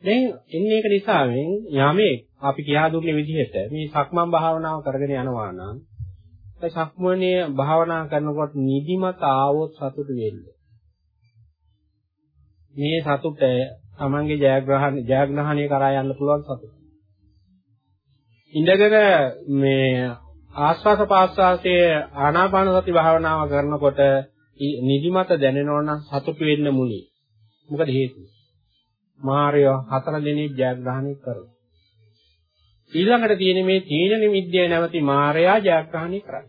දැන් එන්නේ ඒක නිසාවෙන් යමෙක් අපි කියා දුන්නේ විදිහට මේ සක්මන් භාවනාව කරගෙන යනවා නම් ඒ සක්මනේ භාවනා කරනකොට නිදිමත ආවොත් සතුටු වෙන්න. මේ සතුට තමන්ගේ ජයග්‍රහණ ජයග්‍රහණය කරා යන්න පුළුවන් සතුට. ඉඳගෙන මේ ආස්වාස පාස්වාසයේ ආනාපාන සති භාවනාව කරනකොට නිදිමත දැනෙනවා නම් සතුටු වෙන්න මුලින්. මොකද හේතුව? මාර්ය හතර දෙනෙක් ජයග්‍රහණය කරනවා. ඊළඟට තියෙන මේ තීන නිමිද්දය නැවති මායයා ජයග්‍රහණය කරයි.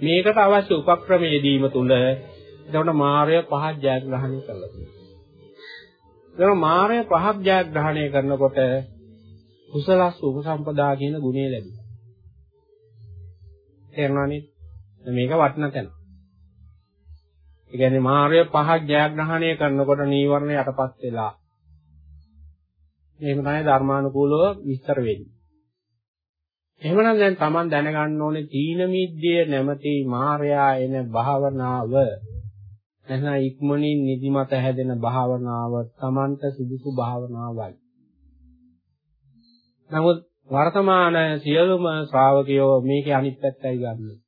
මේකට අවශ්‍ය උපක්‍රමයේ දීම තුල එතකොට මායය පහක් ජයග්‍රහණය කළා. එතකොට මායය පහක් ජයග්‍රහණය කරනකොට කුසලස් උපසම්පදා කියන ගුණය ලැබෙනවා. තේරුණානේ? මේක වටින තැන. ඒ කියන්නේ මාර්ය පහක් ජයග්‍රහණය කරනකොට නීවරණ යටපත් වෙලා එහෙම තමයි ධර්මානුකූලව විස්තර වෙන්නේ. එහෙමනම් දැන් Taman දැනගන්න ඕනේ තීන මිද්දේ නැමැති මාර්යා එන භාවනාව නැත්නම් ඉක්මනින් නිදිමත හැදෙන භාවනාව Tamanට සුදුසු භාවනාවයි. නමුත් වර්තමාන සියලුම ශ්‍රාවකයෝ මේකේ අනිත් පැත්තයි ගන්නේ.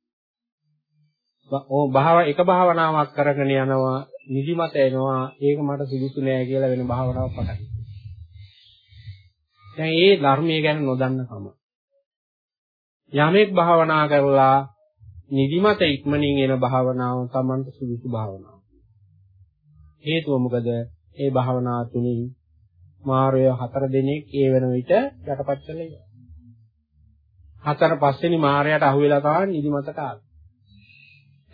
ඕ භාව එක භාවනාවක් කරගෙන යනවා නිදිමත එනවා ඒක මට සුදුසු නෑ කියලා වෙන භාවනාවක් පටන් දැන් ඒ ධර්මයේ ගැන නොදන්න කම. යමෙක් භාවනා කරලා නිදිමත ඉක්මනින් එන භාවනාව Tamanට සුදුසු භාවනාවක්. හේතුව මොකද? ඒ භාවනාව තුලින් මාර්ය හතර දිනක් ඒ වෙන විට යටපත් කළේ හතර පස්වෙනි මාර්යයට අහුවෙලා තමයි නිදිමතට ආවේ.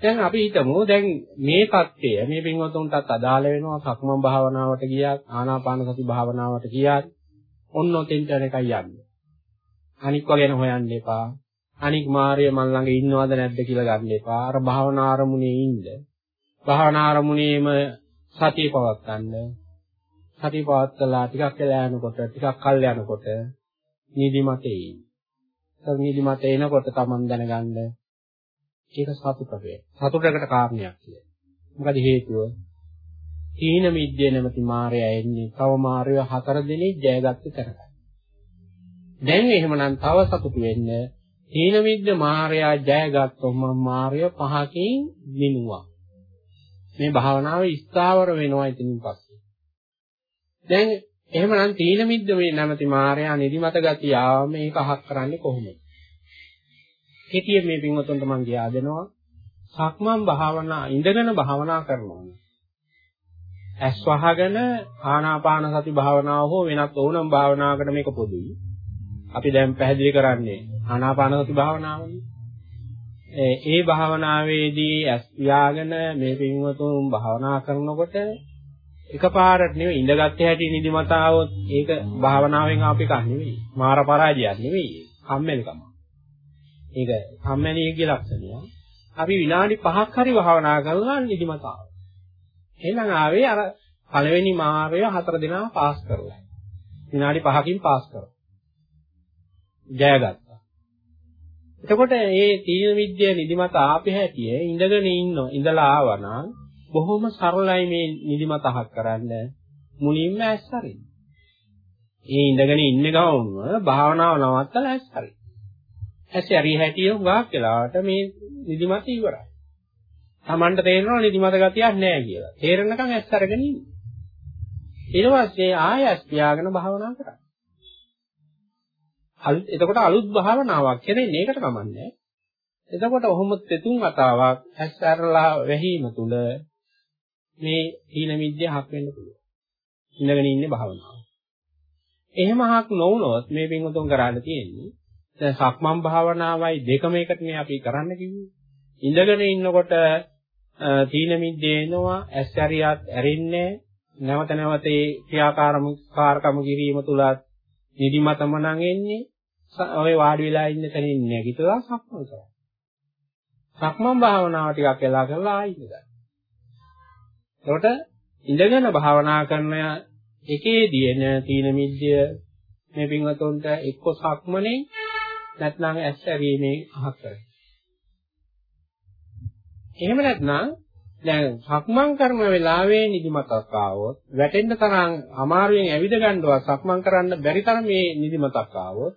දැන් අපි හිතමු දැන් මේ தත්ත්වය මේ පින්වතුන්ටත් අදාළ වෙනවා සක්මන් භාවනාවට ගියත් ආනාපාන සති භාවනාවට ගියත් ඔන්න ඔතෙන්ට එකයි යන්නේ. අනික් වගේ හොයන්න එපා. අනික් මාර්ය මන් ළඟ ඉන්නවද නැද්ද කියලා ගන්න එපා. අර භාවනා ආරමුණේ ඉන්න. භාවනා ආරමුණේම සතිය පවත්වන්න. සතිය පවත්ලා ටිකක් වෙලා යනකොට ටිකක් කල් යනකොට නිදිමතේ. ඒ නිදිමත එනකොට Taman දැනගන්න ඒක සතුටට වේ. සතුටකට කාරණයක් කියලා. මොකද හේතුව? හීන විද්‍ය නැමැති මායя එන්නේ තව මායව හතර දිනේ ජයගත්තු කරගන්න. දැන් එහෙමනම් තව සතුටු වෙන්න හීන විද්‍ය මායя ජයගත්තොත් මම මායය පහකින් දිනුවා. මේ භාවනාව ස්ථාවර වෙනවා ඉතින් පස්සේ. දැන් එහෙමනම් තීන මිද්ද මේ නැමැති මායя නිදිමත ගතිය ආව මේක අහක් කරන්නේ කොහොමද? කෙටියෙන් මේ පින්වතුන්ට මම ගියා දෙනවා. සක්මන් භාවනා ඉඳගෙන භාවනා කරනවා. ඇස් වහගෙන ආනාපාන සති භාවනාව හෝ වෙනත් ඕනම භාවනාවකට මේක පොදුයි. අපි දැන් පැහැදිලි කරන්නේ ආනාපාන සති භාවනාවනේ. ඒ භාවනාවේදී ඇස් පියාගෙන මේ පින්වතුන් භාවනා කරනකොට එකපාරට නෙවෙයි ඉඳගත් හැටි නිදිමත આવොත් ඒක භාවනාවෙන් ආපු එකක් නෙවෙයි. මාර පරාජයක් නෙවෙයි. කම්මැලිකම. ඒක සම්මැණියගේ ලක්ෂණය. අපි විනාඩි 5ක් හරි භාවනා කරලා නිදිමත ආවා. එහෙනම් ආවේ අර පළවෙනි මාර්ගය හතර දෙනා පාස් කරලා. විනාඩි 5කින් පාස් කරා. ජයගත්තා. එතකොට මේ තීන විද්‍ය නිදිමත ආපෙ හැටියේ ඉඳගෙන ඉන්න ඉඳලා ආවනම් බොහොම සරලයි මේ නිදිමත අහක් කරන්න මුලින්ම ඇස්සරින්. ඒ ඉඳගෙන ඉන්න ගමන්ම භාවනාව නවත්තලා ඇස්සරින්. ඇස් ඇරි හැටිය හුඟක් වෙලාවට මේ නිදිමත ඉවරයි. Tamanට තේරෙනවා නිදිමත ගතියක් නැහැ කියලා. තේරෙනකන් ඇස් අරගෙන ඉන්න. ඊට පස්සේ ආය ඇස් පියාගෙන භාවනා කරා. අලුත් එතකොට අලුත් භාවනාවක් කියන්නේ ඒකට කමන්නේ. එතකොට ඔහොම තෙතුන් වතාවක් ඇස් අරලා වැහිම තුල මේ හීන මිද්‍ය හක් වෙන්න පුළුවන්. ඉඳගෙන ඉන්නේ භාවනාව. එහෙම අහක් නොවුනොත් මේ පින්වතුන් කරන්න තියෙන්නේ දැන් සක්මන් භාවනාවයි දෙකම එකට මේ අපි කරන්න කිව්වේ. ඉඳගෙන ඉන්නකොට තීන මිද්දේ එනවා ඇස් ඇරියත් ඇරෙන්නේ නැවත නැවත ඒ ක්‍රියාකාරම කාර්කම කිරීම තුලත් නිදිමතම නම් එන්නේ ඔය වාඩි වෙලා ඉන්න තැන ඉන්නේ නැගිටලා සක්මන් කරනවා. සක්මන් භාවනාව ටිකක් වෙලා කරලා ආයෙ ඉඳලා. එතකොට ඉඳගෙන භාවනා කරන එකේදී එන තීන මිද්‍ය මේ පින්වතුන්ට එක්ක සක්මනේ නැත්නම් ඇස් ඇරීමේ අහක් කරයි. එහෙම නැත්නම් දැන් සක්මන් කරන වෙලාවේ නිදිමතක් ආවොත් වැටෙන්න තරම් අමාරුවෙන් ඇවිද ගන්නවත් සක්මන් කරන්න බැරි තරම් මේ නිදිමතක් ආවොත්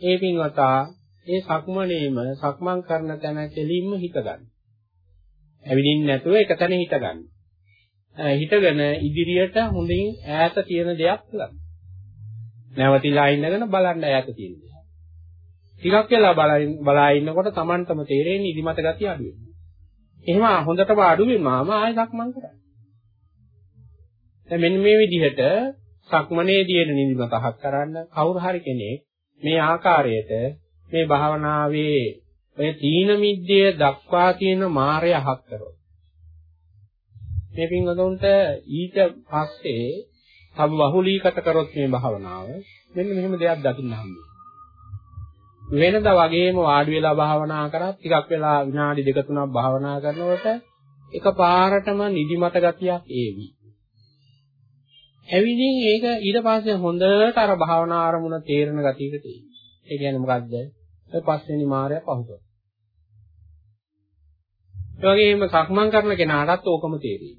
ඒ පින්වතා ඒ සක්මනේම සක්මන් කරන තැන කෙලින්ම හිත ගන්න. ඇවිදින්න නැතුව එක තැන හිත ගන්න. හිතගෙන ඉදිරියට හොඳින් ඈත තියෙන දෙයක් බලන්න. නැවතිලා ඉන්නගෙන බලන්න ඈත තියෙන දේ. ටිකක් වෙලා බලා ඉන්නකොට Tamanටම තේරෙන්නේ ඉදිමත ගතිය අඩු වෙනවා. එහෙම හොඳටම අඩු වෙනාම ආයෙ සක්මන් කරන්න. දැන් මෙන්න මේ විදිහට සක්මනේදී එන නිදිමත හක් කරන්න කවුරු හරි කෙනෙක් මේ ආකාරයට මේ භාවනාවේ ඔය තීන මිද්දේ දක්වා තියෙන මායය හක් කරොත් මේ පින්වතුන්ට ඊට පස්සේ සම බහුලීගත කරොත් මේ භාවනාව මෙන්න මෙහෙම දෙයක් දකින්න හම්බෙනවා. වෙනද වගේම වාඩි වෙලා භාවනා කරත් ටිකක් වෙලා විනාඩි දෙක තුනක් භාවනා කරනකොට එකපාරටම නිදිමත ගතියක් ඒවි. ඇවිදින් ඒක ඊට පස්සේ හොඳට අර භාවනා ආරමුණ තේරෙන ගතියකට එයි. ඒ කියන්නේ මොකද්ද? ඔය පස්වෙනි මායя පහු කර. ඒ වගේම සක්මන් කරන කෙනාටත් ඕකම තේරෙයි.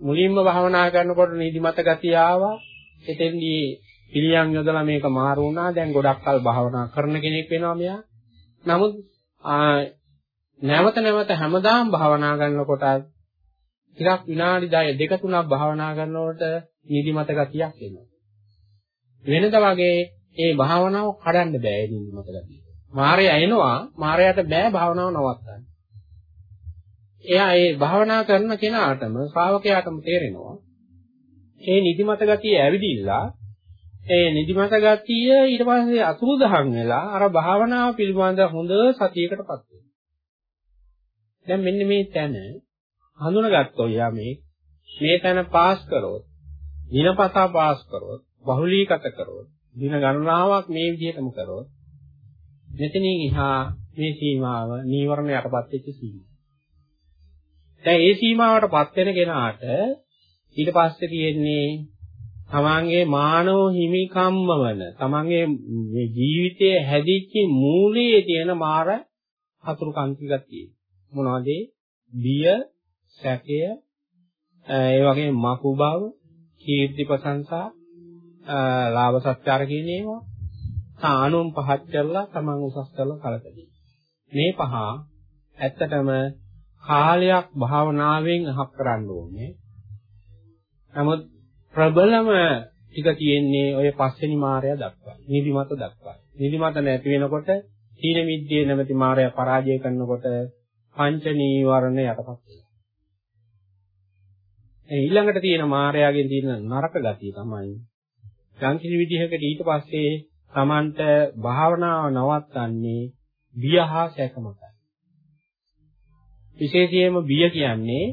මුලින්ම භාවනා කරනකොට නිදිමත ගතිය ආවා. එතෙන්දී පිළියම් යොදලා මේක මාරු වුණා. දැන් ගොඩක් කල් භාවනා කරන කෙනෙක් වෙනවා මෙයා. නමුත් නැවත නැවත හැමදාම භාවනා කරනකොට ටිකක් විනාඩි 10 දෙක තුනක් භාවනා කරනකොට නිදිමත ගතියක් එනවා. වෙනද වගේ ඒ භාවනාව කඩන්න බෑ නිදිමත ගතිය. මායя එනවා මායයට බෑ භාවනාව නවත්තන්න. එයා ඒ භාවනා කරන කෙනාටම ශ්‍රාවකයාටම තේරෙනවා ඒ නිදිමත ගතිය ඇවිදිලා ඒ නිදිමත ගතිය ඊට පස්සේ අසුරුදහන් වෙලා අර භාවනාව පිළිබඳ හොඳ සතියකටපත් වෙනවා. දැන් මෙන්න මේ තැන හඳුනගත්තොත් යමේ මේ තැන පාස් කරොත් දිනපතා පාස් කරොත් බහුලීගත කරොත් දින ගණනාවක් මේ විදිහටම කරොත් මෙතනින් එහා මේ සීමාව නීවරණ යටපත් වෙච්ච සීමාව. දැන් ඒ සීමාවටපත් වෙන කෙනාට ඊට පස්සේ තියෙන්නේ තමන්ගේ මානව හිමිකම්ම වන තමන්ගේ මේ ජීවිතයේ හැදිච්ච මූලයේ තියෙන මාර හතුරු කන්තිකක් තියෙනවා. මොනවද? බිය සැකය ඒ වගේ මකු බව කීර්ති ප්‍රශංසා ලාභ සත්කාර කියන ඒවා සානුම් පහත් කරලා තමන් උසස් කරලා කලකදී. මේ පහ ඇත්තටම කාලයක් භාවනාවෙන් අහක් කරන්න ඕනේ. නමුත් ප්‍රබලම ටික තියෙන්නේ ඔය පස්වෙනි මායя දක්වා. නිදිමත දක්වා. නිදිමත නැති වෙනකොට තීන මිද්දේ නැමැති මායя පරාජය කරනකොට පංච නීවරණ යටපත් වෙනවා. ඒ ඊළඟට තියෙන මායයාගෙන් තියෙන නරක ගතිය තමයි යම්කිසි විදිහකට ඊට පස්සේ Tamanට භාවනාව නවත්තන්නේ බිය හා සැක මතයි. විශේෂයෙන්ම බිය කියන්නේ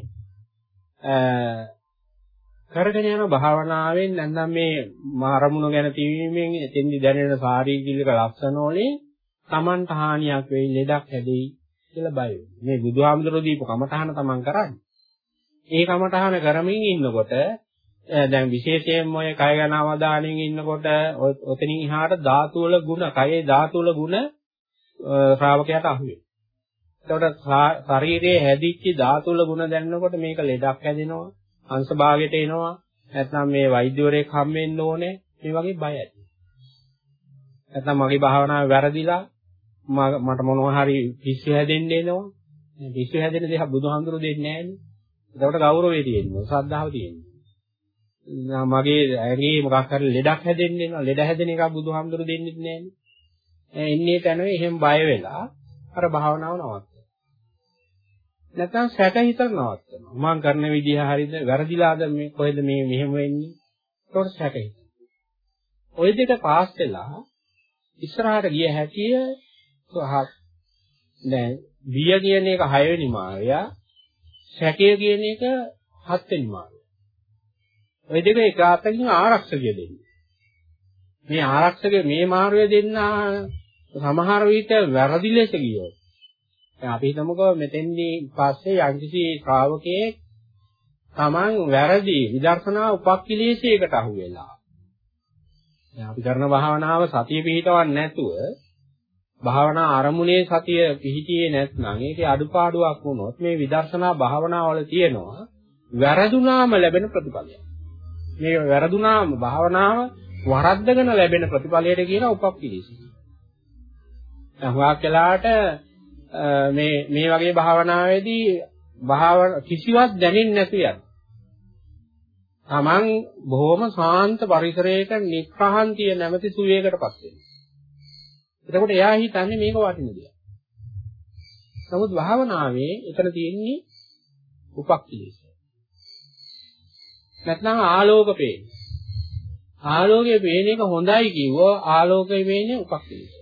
කරගෙන යන භාවනාවෙන් නැත්නම් මේ අරමුණ ගැන තීවීමෙන් එතෙන්දි දැනෙන ශාරීරික ලක්ෂණ වලින් Tamanට හානියක් වෙයි ලෙඩක් හැදෙයි කියලා බය මේ බුදුහාමුදුරුවෝ දීපු කමඨහන Taman කරන්නේ. ඒ කමඨහන කරමින් ඉන්නකොට දැන් විශේෂයෙන්ම ඔය කය ගැන අවධානයෙන් ඉන්නකොට ඔතනින් එහාට ධාතු වල ಗುಣ, කයේ ධාතු වල ಗುಣ ශ්‍රාවකයාට අහු වෙනවා. එතකොට ශරීරයේ හැදිච්ච ධාතු වල ಗುಣ දැනනකොට මේක ලෙඩක් හැදෙනවා. අංශ භාගයට එනවා නැත්නම් මේ වෛද්‍යවරයෙක් හම්බෙන්න ඕනේ මේ වගේ බය ඇති. නැත්නම් මගේ භාවනාව වැරදිලා මට මොනවා හරි පිස්සු හැදෙන්න එනවා. පිස්සු හැදෙන දේ බුදුහාමුදුරු දෙන්නේ නැහැනේ. ඒකට ගෞරවය තියෙනවා, ශ්‍රද්ධාව තියෙනවා. මගේ ඇඟේ මොකක් හරි ලෙඩක් හැදෙන්න එනවා. ලෙඩ හැදෙන එක බුදුහාමුදුරු දෙන්නේ නැහැනේ. එන්නේ තැන එහෙම බය වෙලා අර භාවනාව නවත්ත. නැත්නම් සැක හිතර නවත්තනවා. මම කරන විදිහ හරියද වැරදිලාද මේ කොහෙද මේ මෙහෙම වෙන්නේ? ඒකට සැකයි. ওই දෙක පාස් වෙලා ඉස්සරහට ගිය හැටිය දැන් බිය කියන එක 6 වෙනි මාර්යා සැකය කියන එක 7 වෙනි මාර්යා. ওই දෙක එක අතකින් ආරක්ෂකය දෙන්නේ. මේ ආරක්ෂක මේ මාර්ගය දෙන්න සමහර විට වැරදි ලෙස ගියොත් දැන් අපි හිතමුකෝ මෙතෙන්දී පස්සේ යම්කිසි ශ්‍රාවකයෙක් Taman වැරදි විදර්ශනා උපක්ඛිලේශයකට අහු වෙලා දැන් අපි කරන භාවනාව සතිය පිහිටවන්නේ නැතුව භාවනා අරමුණේ සතිය පිහිටියේ නැත්නම් ඒකේ අඩුපාඩුවක් වුණොත් මේ විදර්ශනා භාවනාවල තියෙනවා වැරදුනාම ලැබෙන ප්‍රතිඵලයක්. මේ වැරදුනාම භාවනාව වරද්දගෙන ලැබෙන ප්‍රතිඵලයට කියන උපක්ඛිලේශය. දැන් හුඟක් වෙලාවට මේ මේ වගේ භාවනාවේදී භාවන කිසිවක් දැනෙන්නේ නැතු යන. Taman බොහොම සාන්ත පරිසරයක නික්‍රහන්තිය නැමැති සුවයකටපත් වෙනවා. එතකොට එයා හිතන්නේ මේක වටින දෙයක්. නමුත් භාවනාවේ එතන තියෙන්නේ උපක්ඛිලේශය. නැත්නම් ආලෝක පේන. ආලෝකයේ පේන එක හොඳයි කිව්වෝ ආලෝකයේ පේන්නේ උපක්ඛිලේශය.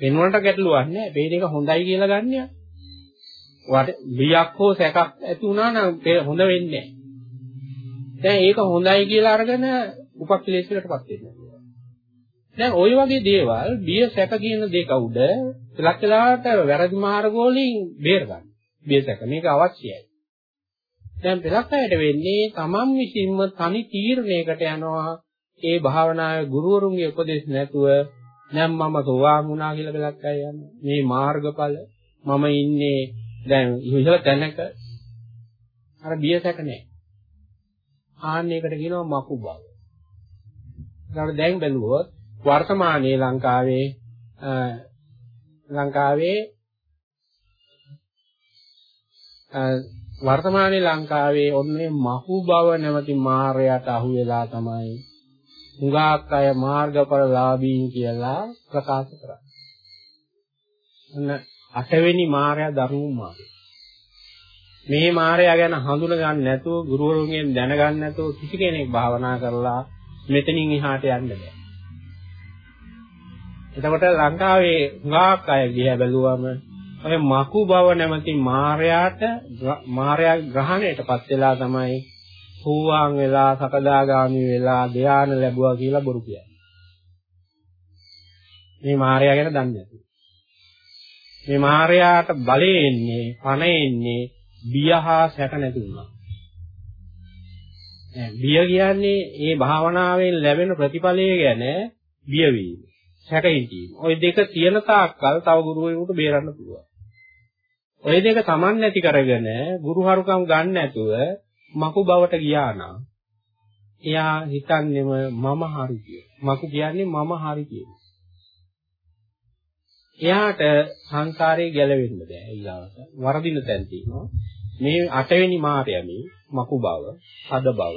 පෙන්වන්නට ගැටලුවක් නැහැ. පේන එක හොඳයි කියලා ගන්නෑ. වට බියක් හෝ සැකක් ඇති වුණා නම් හොඳ වෙන්නේ නැහැ. දැන් ඒක හොඳයි කියලා අරගෙන උපක්ලේශයකටපත් වෙනවා. දැන් ওই වගේ දේවල් බිය සැක කියන දෙක උඩ ඉලක්ක වෙලාවට වැරදි මාර්ග වලින් බේර ගන්න. බිය සැක මේක අවශ්‍යයි. දැන් පෙරක් අයට වෙන්නේ තමන් විසින්ම තනි තීරණයකට යනවා ඒ භාවනාවේ ගුරුවරුන්ගේ උපදෙස් නැතුව දැන් මම සෝවාන් වුණා කියලා බලක් අය යනවා. මේ මාර්ගඵල මම ඉන්නේ දැන් ඉහළ තැනක අර බිය සැක නැහැ. ආන්නයකට කියනවා මකු බව. ඒකට දැන් බැලුවොත් වර්තමානයේ ලංකාවේ ලංකාවේ වර්තමානයේ ලංකාවේ ඔන්නේ මහු බව නැමැති මායයට අහු වෙලා තමයි හුඟක් අය මාර්ගඵලලාභීන් කියලා ප්‍රකාශ කරා. එන්න අටවෙනි මාර්යා දරුණු මාර්යා. මේ මාර්යා ගැන හඳුන ගන්න නැතුව ගුරුවරුන්ගෙන් දැන ගන්න නැතුව කිසි කෙනෙක් භාවනා කරලා මෙතනින් එහාට යන්න බෑ. එතකොට ලංකාවේ හුඟක් අය ගිය බැලුවම ඔය මකු බව නැමැති මාර්යාට මාර්යා ග්‍රහණයටපත් වෙලා තමයි සෝවාන් වෙලා සකදාගාමි වෙලා ධ්‍යාන ලැබුවා කියලා බොරු කියන්නේ. මේ මායя ගැන දන්නේ නැති. මේ මායයාට බලේ එන්නේ, පණ එන්නේ බියහා සැක නැති වුණා. දැන් බිය කියන්නේ මේ භාවනාවෙන් ලැබෙන ප්‍රතිඵලය ගැන බිය වීම, සැකෙන් වීම. ওই දෙක තියෙන තාක්කල් තව ගුරුවරයෙකුට බේරන්න පුළුවන්. ওই දෙක Taman නැති කරගෙන ගුරු හරුකම් ගන්න නැතුව මකු බවට ගියා නම් එයා හිතන්නේම මම හරි කියලා. මකු කියන්නේ මම හරි කියලා. එයාට සංසාරේ ගැලවෙන්න බෑ ඊළඟට. වරදින තැන් තියෙනවා. මේ අටවෙනි මාර්යමේ මකු බව, හද බව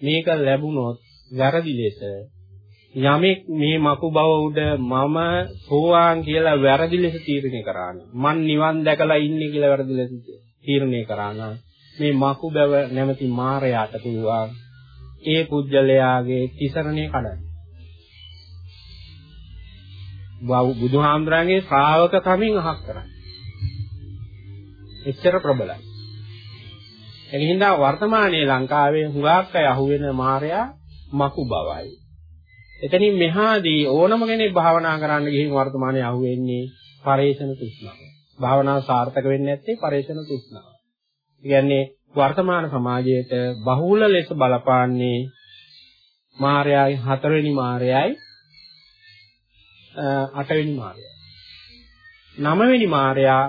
මේක ලැබුණොත් වැරදි ලෙස යමෙක් මේ මකු බව උඩ මම සෝවාන් කියලා වැරදි ලෙස තීරණය කරා නම් මන් නිවන් දැකලා ඉන්නේ කියලා වැරදි ලෙස තීරණය කරා නම් මේ මකු බව නැමැති මායයට පුළුවන් ඒ පුජ්‍යලයාගේ තිසරණේ කඩන්න. බුදුහාමුදුරන්ගේ ශ්‍රාවක කමින් අහක් කරන්නේ. එච්චර ප්‍රබලයි. එනිහිඳ වර්තමානයේ ලංකාවේ හුඟක් අය අහුවෙන මායя මකු බවයි. එතනින් මෙහාදී ඕනම කෙනෙක් භාවනා කරන්න ගිහින් වර්තමානයේ අහුවෙන්නේ පරේෂණ තෘෂ්ණාව. භාවනාව සාර්ථක වෙන්නේ නැත්තේ පරේෂණ තෘෂ්ණාව. කියන්නේ වර්තමාන සමාජයට බහුල ලෙස බලපාන්නේ මායයි හතරවෙනි මායයි අටවෙනි මායයි. නවවෙනි මායයා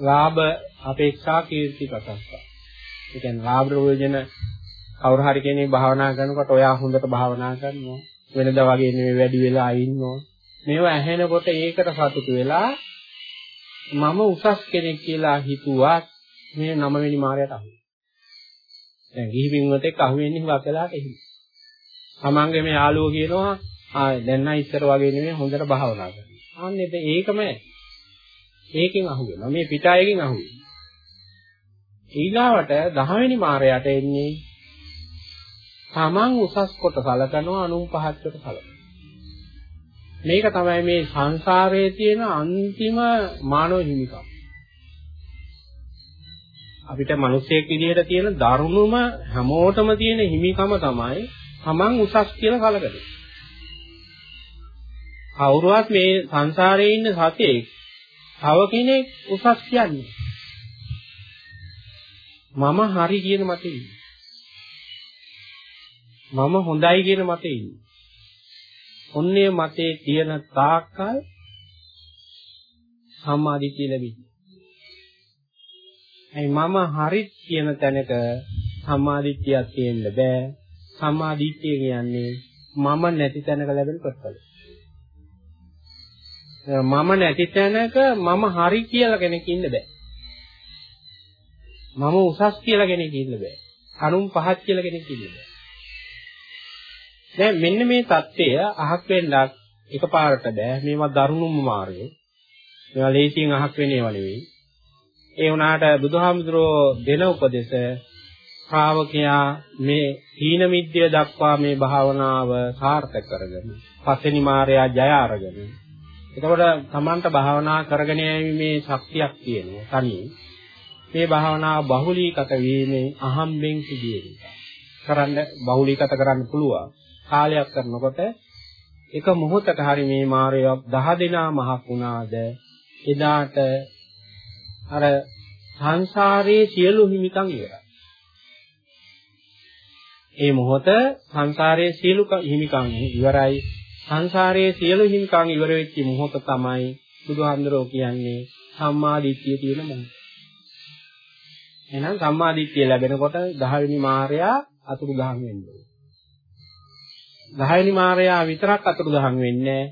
ලාභ අපේක්ෂා කීර්ති ප්‍රසස්සා. ඒ කියන්නේ ලාභ ප්‍රයෝජන කවුරු හරි කෙනෙක් භාවනා කරනකොට ඔයා හොඳට භාවනා කරනවා. වෙනදා වගේ නෙවෙයි වැඩි වෙලා ඉන්නවා. මේවා ඇහෙනකොට ඒකට සතුටු වෙලා මම උසස් කෙනෙක් කියලා හිතුවත් මේ නවවෙනි මාරයට අහු. දැන් ගිහි පින්වතෙක් අහු වෙන්නේ හුඟක් වෙලාට එහෙම. තමන්ගේ මේ යාළුවෝ කියනවා ආ දැන් නම් ඉස්සර වගේ නෙමෙයි හොඳට භාවනා කරනවා. අනේ ඒකම ඒකෙන් අහු වෙනවා. මේ පිටායකින් අහු වෙනවා. ඊගාවට 10 වෙනි මාරයට එන්නේ තමන් උසස් කොට සලකනවා අනුන් පහත් කොට සලකනවා. මේක තමයි මේ සංසාරයේ තියෙන අන්තිම මානව හිමිකම්. අපිට මිනිස්සෙක් විදිහට තියෙන දරුණුම හැමෝටම තියෙන හිමිකම තමයි තමන් උසස් කියලා කලකද. කවුරුවත් මේ සංසාරේ ඉන්න සතෙක් තව කෙනෙක් උසස් කියන්නේ. මම හරි කියන මතේ ඉන්නේ. මම හොඳයි කියන මතේ ඉන්නේ. ඔන්නේ මතේ තියෙන තාක්කල් සම්මාදිටිය ලැබෙන්නේ. ඇයි මම හරි කියන තැනක සම්මාදිට්ඨියක් තියෙන්න බෑ. සම්මාදිට්ඨිය කියන්නේ මම නැති තැනක ලැබෙන ප්‍රතිඵල. මම නැති තැනක මම හරි කියලා කෙනෙක් ඉන්න බෑ. මම උසස් කියලා කෙනෙක් ඉන්න බෑ. අනුන් පහත් කියලා කෙනෙක් ඉන්න බෑ. දැන් මෙන්න මේ தත්ත්වය අහක් වෙන්නක් එකපාරට බෑ. මේවා දරුණුම මාර්ගය. මේවා ලේසියෙන් අහක් වෙන ඒවා නෙවෙයි. ඒ වුණාට බුදුහාමුදුරෝ දෙන උපදේශ ශ්‍රාවකයා මේ හීන මිද්‍ය දක්වා මේ භාවනාව සාර්ථක කරගෙන පස්වෙනි මාර්යා ජය අරගෙන එතකොට Tamanට භාවනා කරගෙන යීමේ ශක්තියක් තියෙනවා තනියෙන් මේ භාවනාව බහුලීගත වීමේ අහම්බෙන් සිදුවෙන කරන්න බහුලීගත කරන්න පුළුවන් කාලයක් කරනකොට එක මොහොතක හරි මේ මාර්ය 10 දෙනා මහක් වුණාද එදාට අර සංසාරයේ සියලු හිමිකම් ඉවරයි. ඒ මොහොත සංසාරයේ සියලු හිමිකම් ඉවරයි. සංසාරයේ සියලු හිමිකම් ඉවර වෙච්ච මොහොත තමයි බුදුහාමුදුරෝ කියන්නේ සම්මා දිට්ඨිය තියෙන මොහොත. එහෙනම් සම්මා දිට්ඨිය ලැබෙනකොට 10 වෙනි මාර්යා අතුරුදහන් වෙන්න ඕනේ. 10 වෙනි මාර්යා විතරක් අතුරුදහන් වෙන්නේ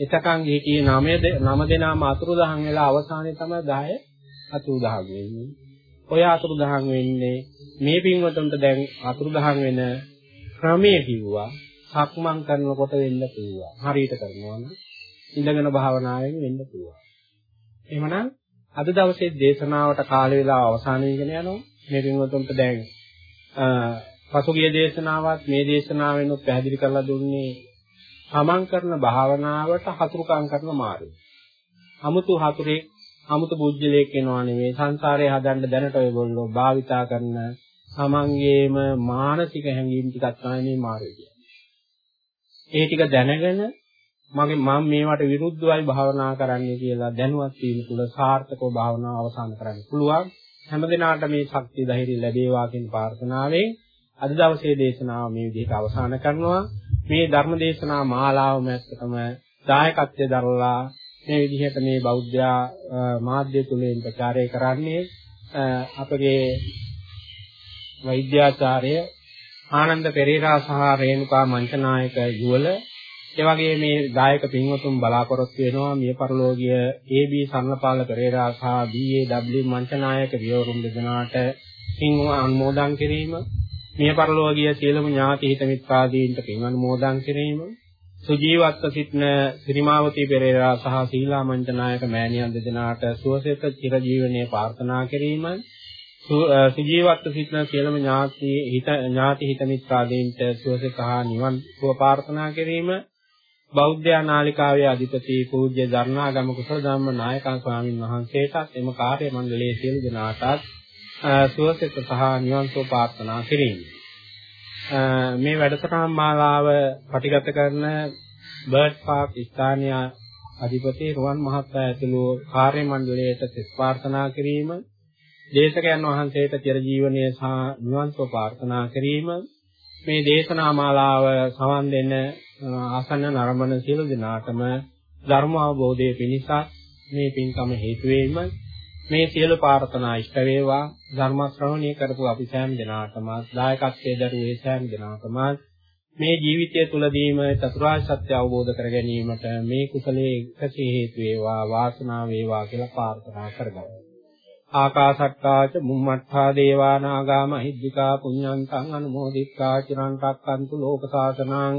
එතකන් හිටියේ 9 9 දෙනාම අතුරුදහන් වෙලා අවසානයේ තමයි 10 අතුරුදහන් වෙන්නේ. ඔය අතුරුදහන් වෙන්නේ මේ පින්වතුන්ට දැන් අතුරුදහන් වෙන ක්‍රමය කිව්වා. සක්මන් කරනකොට වෙන්න පුළුවන්. හරියට කරනවා නම් ඉඳගෙන භාවනාවෙන් වෙන්න පුළුවන්. එහෙමනම් අද දවසේ දේශනාවට කාල වේලාව අවසන් වෙගෙන යනවා. මේ පින්වතුන්ට දැන් පසුගිය දේශනාවත් මේ දේශනාවෙනුත් පැහැදිලි කරලා දුන්නේ තමන් කරන භාවනාවට හතුරුකම් කරන මාර්ගය. 아무තු හතුරේ 아무තු බුද්ධලේ කියනවා නෙමෙයි සංසාරේ හදන්න දැනට ඔයගොල්ලෝ භාවිතා කරන තමන්ගේම මානසික හැඟීම් ටිකක් තමයි මේ මාර්ගය කියන්නේ. ඒ ටික දැනගෙන මගේ මම මේවට විරුද්ධවයි භාවනා කරන්න කියලා දැනුවත් වීම තුළ සාර්ථකව භාවනාව අවසන් කරන්න පුළුවන් හැම දිනාට මේ ශක්තිය ධෛර්යය ලැබේවා කියන ප්‍රාර්ථනාවෙන් අද දවසේ දේශනාව මේ විදිහට අවසන් කරනවා. මේ ධර්ම දේශනා මාලාවම ඇත්තටම දායකත්වයේ දරලා මේ විදිහට මේ බෞද්ධ මාධ්‍ය තුලින් ප්‍රචාරය කරන්නේ අපගේ වෛද්‍යාචාර්ය ආනන්ද පෙරේරා සහ රේණුකා මංචනායක යුවල. ඒ වගේ මේ දායක පින්වතුන් බලාපොරොත්තු වෙනවා. මිය පරලෝකීය AB සන්නපාල පෙරේරා සහ BAW මංචනායක විවරුන් දෙදෙනාට පින් අනුමෝදන් කිරීම. මිය පරලෝකීය සියලුම ඥාති හිත මිත්‍රාදීන්ට පින් අනුමෝදන් කිරීම. සුජීවත්ව සිටින ශ්‍රීමාවතී පෙරේරා සහ සීලා මංචනායක මෑණියන් දෙදෙනාට සුවසෙත චිරජීවනයේ ප්‍රාර්ථනා කිරීම. සුජීවත්ව සිටින සියලුම ඥාති හිත ඥාති හිත මිත්‍රාදීන්ට සුවසෙත හා නිවන් සුව ප්‍රාර්ථනා කිරීම. බෞද්ධ නාලිකාවේ අධිපති පූජ්‍ය ධර්ණාගම කුසල ධම්ම නායකන් ස්වාමින් වහන්සේටත් එම කාර්ය මණ්ඩලයේ සියලු දෙනාටත් සුවසෙත සහ නිවන් සුව ප්‍රාර්ථනා කිරීම. මේ වැඩසටහන් මාලාව පටිගත කරන බර්ඩ් පාක් ස්ථානීය අධිපති රුවන් මහතා ඇතුළු කාර්ය මණ්ඩලයට සෙස් ප්‍රාර්ථනා කිරීම දේශකයන් වහන්සේට චිරජීවනයේ සහ නිවන් සුව ප්‍රාර්ථනා කිරීම මේ දේශනා මාලාව සවන් දෙන ආසන්න නරඹන සියලු දෙනාටම ධර්ම අවබෝධයේ පිණිසත් මේ පින්කම හේතු වේම මේ සියලු ප්‍රාර්ථනා ඉෂ්ට වේවා ධර්ම ශ්‍රවණය කරපු අපි සෑම දෙනාටම දායකත්වයේ දරුවේ සෑම දෙනාටම මේ ජීවිතය තුළදීම චතුරාර්ය සත්‍ය අවබෝධ කර ගැනීමට මේ කුසලයේ එකසේ හේතු වේවා වාසනාව වේවා කියලා ප්‍රාර්ථනා කරගන්නවා. ආකාසට්ටාච මුම්මත්තා දේවානාගාම හිද්దికා පුඤ්ඤන්තං අනුමෝදිත්වා චිරන්තක්කන්තු ලෝක සාසනං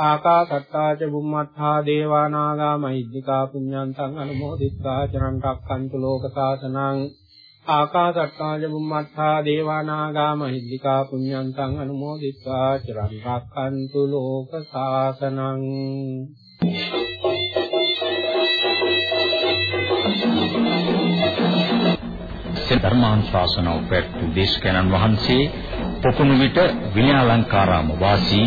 ආකාසත්තාච බුම්මත්හා දේවානාගා මහිද්దికා පුඤ්ඤන්තං අනුමෝදිත්වා චරං රක්ඛන්තු ලෝක සාසනං ආකාසත්තාච බුම්මත්හා දේවානාගා මහිද්దికා පුඤ්ඤන්තං අනුමෝදිත්වා චරං රක්ඛන්තු ලෝක සාසනං
ධර්මානුශාසනාව පැවැත් වූ දේශකයන්න් වහන්සේ පොකුණු විට විනයාලංකාරාම වාසී